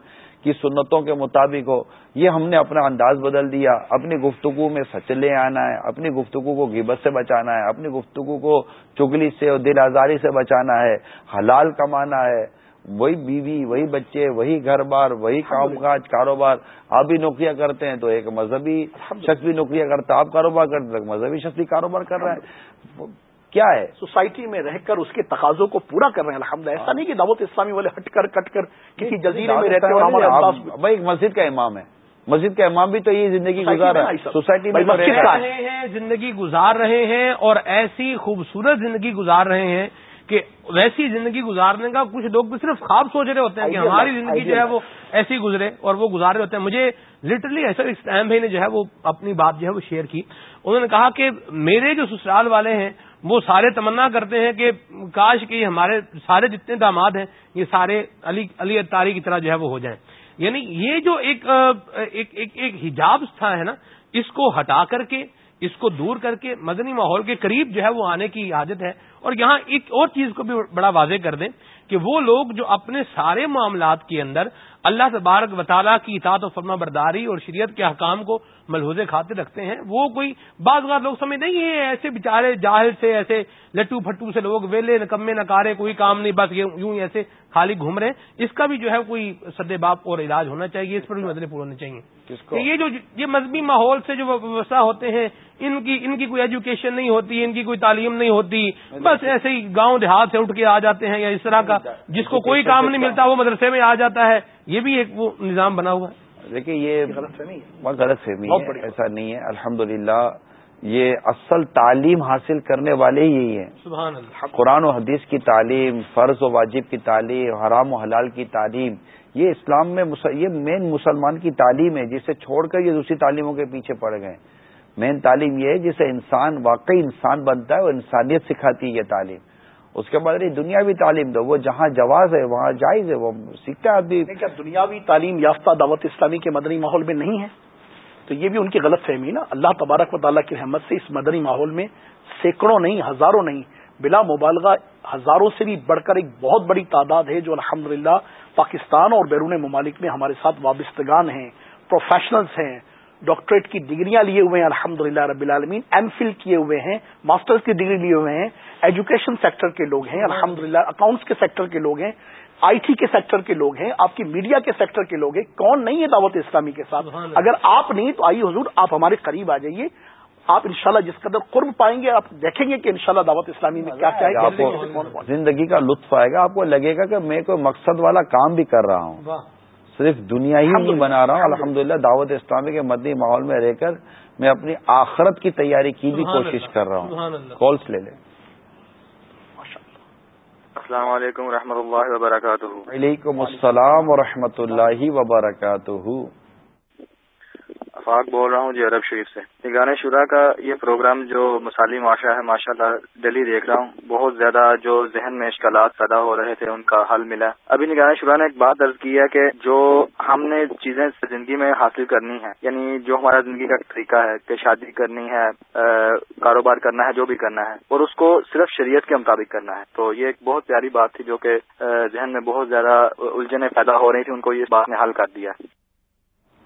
کی سنتوں کے مطابق ہو یہ ہم نے اپنا انداز بدل دیا اپنی گفتگو میں سچ لے آنا ہے اپنی گفتگو کو غیبت سے بچانا ہے اپنی گفتگو کو چگلی سے اور دل آزاری سے بچانا ہے حلال کمانا ہے وہی بیوی وہی بچے وہی گھر بار وہی کام کاج کاروبار آپ بھی نوکریاں کرتے ہیں تو ایک مذہبی شخص بھی نوکریاں کرتا آپ کاروبار کرتے مذہبی شخص بھی کاروبار کر رہا ہے۔ کیا ہے؟ سوسائٹی میں رہ کر اس کے تقاضوں کو پورا کر رہے ہیں الحمد ایسا نہیں کہ دعوت اسلامی والے ہٹ کر کٹ کر کسی جزیرے میں رہتے ہیں بھائی مسجد کا امام ہے۔ مسجد کا امام بھی تو یہ زندگی گزار رہا ہے۔ سوسائٹی میں رہے ہیں زندگی گزار رہے ہیں اور ایسی خوبصورت زندگی گزار رہے ہیں کہ ویسی زندگی گزارنے کا کچھ لوگ بھی صرف خواب سوچ رہے ہوتے ہیں کہ ہماری زندگی جو ہے وہ ایسی گزرے اور وہ گزار رہے ہوتے ہیں۔ مجھے لٹرلی ایسا اسلام بھائی نے جو ہے وہ اپنی بات جو ہے وہ شیئر کی۔ انہوں نے کہا کہ میرے جو سسرال والے ہیں وہ سارے تمنا کرتے ہیں کہ کاش کہ ہمارے سارے جتنے داماد ہیں یہ سارے علی علی اتاری کی طرح جو ہے وہ ہو جائیں۔ یعنی یہ جو ایک ایک, ایک, ایک حجاب تھا ہے نا اس کو ہٹا کر کے اس کو دور کر کے مدنی ماحول کے قریب جو ہے وہ آنے کی عادت ہے۔ اور یہاں ایک اور چیز کو بھی بڑا واضح کر دیں کہ وہ لوگ جو اپنے سارے معاملات کے اندر اللہ تبارک وطالعہ کی اطاعت و فرما برداری اور شریعت کے حکام کو ملحوظے کھاتے رکھتے ہیں وہ کوئی بعض بار لوگ سمجھ نہیں ہے ایسے بےچارے جاہل سے ایسے لٹو پھٹو سے لوگ ویلے نکمے نکارے کوئی کام نہیں بس یوں ہی ایسے خالی گھوم رہے ہیں۔ اس کا بھی جو ہے کوئی سد باپ اور علاج ہونا چاہیے اس پر بھی مدلے پور ہونے چاہیے۔ یہ جو یہ مذہبی ماحول سے جو وسا ہوتے ہیں ان کی ان کی کوئی ایجوکیشن نہیں ہوتی ان کی کوئی تعلیم نہیں ہوتی بس ایسے ہی گاؤں دیہات سے اٹھ کے آ جاتے ہیں یا اس طرح کا جس کو کوئی کام نہیں ملتا وہ مدرسے میں آ جاتا ہے۔ یہ بھی ایک وہ نظام بنا ہوا ہے۔ دیکھیے یہ بہت غلط فہمی ہے ایسا نہیں ہے۔ الحمد یہ اصل تعلیم حاصل کرنے والے ہی یہی ہیں۔ سبحان اللہ۔ قرآن و حدیث کی تعلیم فرض و واجب کی تعلیم حرام و حلال کی تعلیم یہ اسلام میں یہ مین مسلمان کی تعلیم ہے جسے چھوڑ کر یہ دوسری تعلیموں کے پیچھے پڑ گئے مین تعلیم یہ ہے جسے انسان واقعی انسان بنتا ہے اور انسانیت سکھاتی ہے یہ تعلیم۔ اس کے بعد دنیاوی تعلیم دو، وہ جہاں جواز ہے، وہاں جائز ہے، وہ سیکھتا ہے آدمی۔ کیا دنیاوی تعلیم یافتہ دعوت اسلامی کے مدنی ماحول میں نہیں ہے؟ تو یہ بھی ان کی غلط فہمی نا۔ اللہ تبارک و تعالیٰ کی رحمت سے اس مدنی ماحول میں سینکڑوں نہیں، ہزاروں نہیں، بلا مبالغہ ہزاروں سے بھی بڑھ کر ایک بہت بڑی تعداد ہے جو الحمد پاکستان اور بیرون ممالک میں ہمارے ساتھ وابستگان ہیں پروفیشنلز ہیں ڈاکٹریٹ کی ڈگریاں لیے ہوئے ہیں الحمد رب العالمین ایم فل کیے ہوئے ہیں ماسٹرز کی ڈگری لیے ہوئے ہیں۔ ایجوکیشن سیکٹر کے لوگ ہیں الحمد للہ اکاؤنٹس کے سیکٹر کے لوگ ہیں آئی ٹی کے سیکٹر کے لوگ ہیں آپ کی میڈیا کے سیکٹر کے لوگ ہیں۔ کون نہیں ہے دعوت اسلامی کے ساتھ؟ اگر آپ نہیں تو آئیے حضور آپ ہمارے قریب آ جائیے۔ آپ انشاءاللہ جس قدر قرب پائیں گے آپ دیکھیں گے کہ انشاءاللہ دعوت اسلامی میں کیا کیا ہے زندگی کا لطف آئے گا آپ کو لگے گا کہ میں کوئی مقصد والا کام بھی کر رہا ہوں۔ صرف دنیا ہی نہیں بنا رہا ہوں الحمد دعوت اسلامی کے مدنی ماحول میں رہ کر میں اپنی آخرت کی تیاری کی بھی کوشش کر رہا ہوں۔ کالس لے لیں۔ السلام علیکم و اللہ وبرکاتہ۔ وعلیکم السلام ورحمۃ اللہ وبرکاتہ۔ افاق بول رہا ہوں جی عرب شریف سے۔ نگران شورا کا یہ پروگرام جو مثالی معاشرہ ہے ماشاء اللہ دلی دیکھ رہا ہوں۔ بہت زیادہ جو ذہن میں اشکالات پیدا ہو رہے تھے، ان کا حل ملا۔ ابھی نگران شورا نے ایک بات درج کی ہے کہ جو ہم نے چیزیں زندگی میں حاصل کرنی ہے یعنی جو ہمارا زندگی کا طریقہ ہے، کہ شادی کرنی ہے کاروبار کرنا ہے، جو بھی کرنا ہے، اور اس کو صرف شریعت کے مطابق کرنا ہے۔ تو یہ ایک بہت پیاری بات تھی جو کہ ذہن میں بہت زیادہ الجھنیں پیدا ہو رہی تھی ان کو یہ بات نے حل کر دیا۔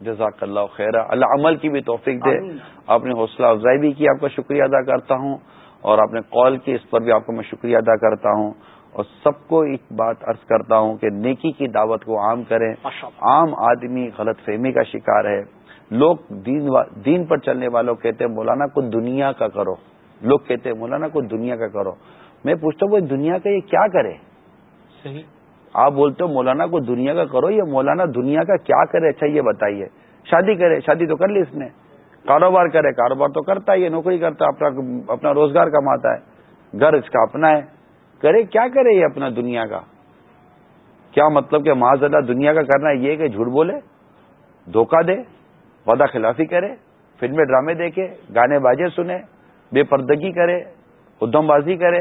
جزاک اللہ خیر اللہ عمل کی بھی توفیق دے۔ آپ نے حوصلہ افزائی بھی کی آپ کا شکریہ ادا کرتا ہوں۔ اور آپ نے کال کی اس پر بھی آپ کو میں شکریہ ادا کرتا ہوں۔ اور سب کو ایک بات عرض کرتا ہوں کہ نیکی کی دعوت کو عام کریں۔ عام آدمی غلط فہمی کا شکار ہے۔ لوگ دین و... دین پر چلنے والوں کہتے ہیں مولانا کو دنیا کا کرو۔ لوگ کہتے ہیں مولانا کو دنیا کا کرو۔ میں پوچھتا ہوں وہ دنیا کا یہ کیا کرے؟ صحیح۔ آپ بولتے ہو مولانا کو دنیا کا کرو یا مولانا دنیا کا کیا کرے؟ اچھا یہ بتائیے۔ شادی کرے، شادی تو کر لی اس نے۔ کاروبار کرے، کاروبار تو کرتا ہے یہ نوکری کرتا ہے، اپنا اپنا روزگار کماتا ہے۔ گھر اس کا اپنا ہے۔ کرے، کیا کرے یہ اپنا دنیا کا؟ کیا مطلب کہ معذ اللہ دنیا کا کرنا یہ کہ جھوٹ بولے؟ دھوکہ دے، وعدہ خلافی کرے، فلمیں، ڈرامے دیکھے، گانے بازے سنے، بے پردگی کرے ادم بازی کرے،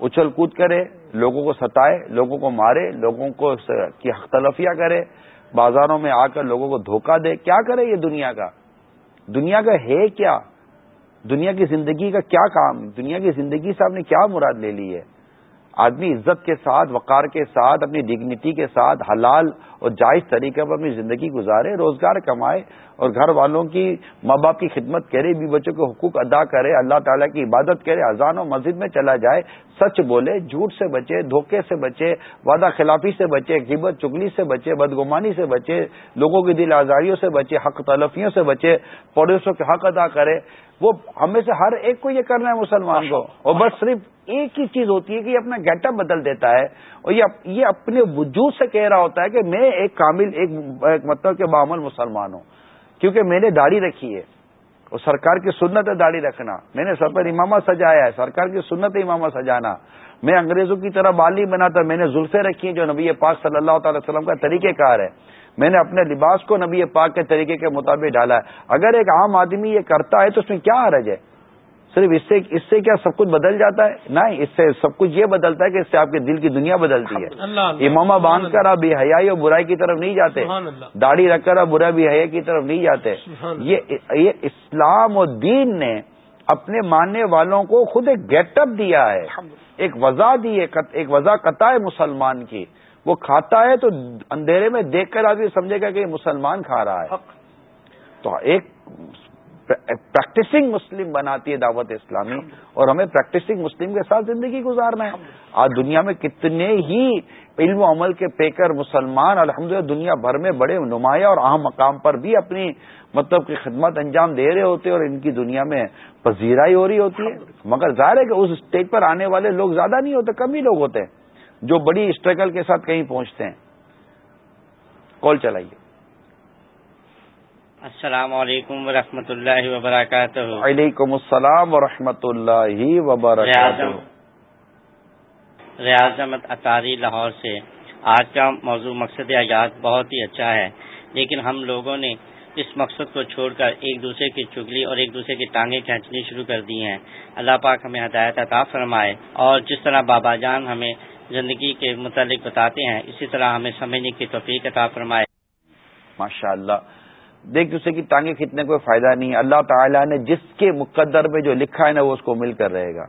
اچھل کود کرے لوگوں کو ستائے، لوگوں کو مارے، لوگوں کو کی تلفیاں کرے، بازاروں میں آ کر لوگوں کو دھوکہ دے۔ کیا کرے یہ دنیا کا؟ دنیا کا ہے کیا؟ دنیا کی زندگی کا کیا کام؟ دنیا کی زندگی سے آپ نے کیا مراد لے لی ہے؟ آدمی عزت کے ساتھ، وقار کے ساتھ، اپنی ڈگنیٹی کے ساتھ، حلال اور جائز طریقے پر اپنی زندگی گزارے، روزگار کمائے اور گھر والوں کی ماں باپ کی خدمت کرے بھی بچوں کے حقوق ادا کرے، اللہ تعالیٰ کی عبادت کرے، اذان و مسجد میں چلا جائے، سچ بولے، جھوٹ سے بچے، دھوکے سے بچے، وعدہ خلافی سے بچے، غیبت چگلی سے بچے، بدگمانی سے بچے، لوگوں کی دل آزاریوں سے بچے، حق تلفیوں سے بچے، پڑوسوں کے حق ادا کرے۔ وہ ہمیں سے ہر ایک کو یہ کرنا ہے مسلمان کو۔ اور بس صرف ایک ہی چیز ہوتی ہے کہ یہ اپنا گیٹ اپ بدل دیتا ہے۔ اور یہ اپنے وجود سے کہہ رہا ہوتا ہے کہ میں ایک کامل، ایک مطلب کہ معمول مسلمان ہوں۔ کیونکہ میں نے داڑھی رکھی ہے۔ اور سرکار کی سنت ہے داڑھی رکھنا۔ میں نے سر پر امامہ سجایا ہے۔ سرکار کی سنت ہے امامہ سجانا۔ میں انگریزوں کی طرح بال نہیں بناتا میں نے زلفے رکھی ہیں جو نبی پاک صلی اللہ تعالی وسلم کا طریقہ کار ہے۔ میں نے اپنے لباس کو نبی پاک کے طریقے کے مطابق ڈالا ہے۔ اگر ایک عام آدمی یہ کرتا ہے تو اس میں کیا حرج ہے؟ صرف اس سے اس سے کیا سب کچھ بدل جاتا ہے؟ نہیں اس سے سب کچھ یہ بدلتا ہے کہ اس سے آپ کے دل کی دنیا بدلتی ہے۔ امامہ باندھ کر آپ حیائی اور برائی کی طرف نہیں جاتے۔ داڑھی رکھ کر آپ برا بھی حیا کی طرف نہیں جاتے۔ یہ اسلام اور دین نے اپنے ماننے والوں کو خود ایک گیٹ اپ دیا ہے۔ ایک وضع دی ہے ایک وضع قطع ہے مسلمان کی۔ وہ کھاتا ہے تو اندھیرے میں دیکھ کر آدمی سمجھے گا کہ یہ مسلمان کھا رہا ہے۔ تو ایک پریکٹسنگ مسلم بناتی ہے دعوت اسلامی اور ہمیں پریکٹسنگ مسلم کے ساتھ زندگی گزارنا ہے۔ آج دنیا میں کتنے ہی علم و عمل کے پیکر مسلمان الحمد دنیا بھر میں بڑے نمایاں اور اہم مقام پر بھی اپنی مطلب کی خدمت انجام دے رہے ہوتے اور ان کی دنیا میں پذیرائی ہو رہی ہوتی ہے۔ مگر ظاہر ہے کہ اس اسٹیج پر آنے والے لوگ زیادہ نہیں ہوتے، کم ہی لوگ ہوتے ہیں جو بڑی اسٹرگل کے ساتھ کہیں پہنچتے ہیں۔ کال چلائیے۔ السلام علیکم ورحمۃ اللہ وبرکاتہ۔ وعلیکم السلام ورحمۃ اللہ وبرکاتہ۔ ریاض احمد اطاری لاہور سے۔ آج کا موضوع مقصد آزاد بہت ہی اچھا ہے لیکن ہم لوگوں نے اس مقصد کو چھوڑ کر ایک دوسرے کی چگلی اور ایک دوسرے کی ٹانگیں کھینچنی شروع کر دی ہیں۔ اللہ پاک ہمیں ہدایت عطا فرمائے اور جس طرح بابا جان ہمیں زندگی کے متعلق بتاتے ہیں اسی طرح ہمیں سمجھنے کی توفیق عطا فرمائے۔ ماشاء اللہ دیکھ دوسرے کی ٹانگیں کھینچنے کوئی فائدہ نہیں اللہ تعالیٰ نے جس کے مقدر میں جو لکھا ہے نا وہ اس کو مل کر رہے گا۔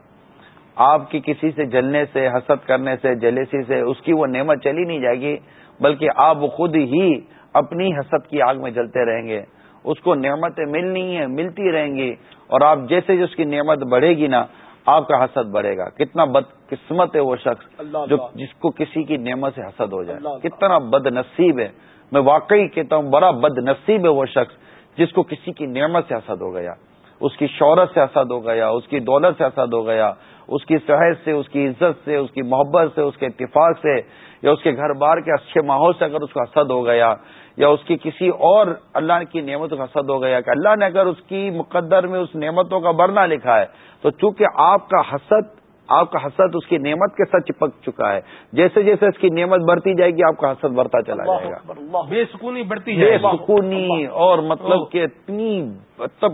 آپ کی کسی سے جلنے سے حسد کرنے سے جلیسی سے اس کی وہ نعمت چلی نہیں جائے گی بلکہ آپ خود ہی اپنی حسد کی آگ میں جلتے رہیں گے۔ اس کو نعمتیں ملنی ہیں ملتی رہیں گی۔ اور آپ جیسے اس کی نعمت بڑھے گی نا آپ کا حسد بڑھے گا۔ کتنا بد قسمت ہے وہ شخص جو جس کو کسی کی نعمت سے حسد ہو جائے۔ کتنا بد نصیب ہے۔ میں واقعی کہتا ہوں، بڑا بد نصیب ہے وہ شخص جس کو کسی کی نعمت سے حسد ہو گیا، اس کی شہرت سے حسد ہو گیا، اس کی دولت سے حسد ہو گیا، اس کی صحت سے، اس کی عزت سے، اس کی محبت سے، اس کے اتفاق سے، یا اس کے گھر بار کے اچھے ماحول سے اگر اس کو حسد ہو گیا، یا اس کی کسی اور اللہ کی نعمت کا حسد ہو گیا، کہ اللہ نے اگر اس کی مقدر میں اس نعمتوں کا برنا لکھا ہے، تو چونکہ آپ کا حسد آپ کا حسد اس کی نعمت کے ساتھ چپک چکا ہے۔ جیسے جیسے اس کی نعمت بڑھتی جائے گی آپ کا حسد بڑھتا چلا جائے گا۔ بے سکونی بڑھتی بے سکونی اور مطلب کہ اتنی مطلب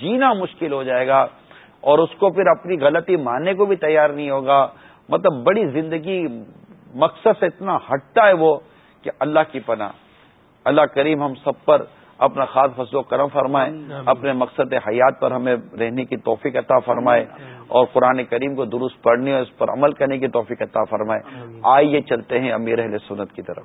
جینا مشکل ہو جائے گا اور اس کو پھر اپنی غلطی ماننے کو بھی تیار نہیں ہوگا۔ مطلب بڑی زندگی مقصد سے اتنا ہٹتا ہے وہ کہ اللہ کی پناہ۔ اللہ کریم ہم سب پر اپنا خاص فصل و کرم فرمائے اپنے مقصد حیات پر ہمیں رہنے کی توفیق عطا فرمائے اور قرآن کریم کو درست پڑھنے اور اس پر عمل کرنے کی توفیق عطا فرمائے۔ آئیے چلتے ہیں امیر اہل سنت کی طرف۔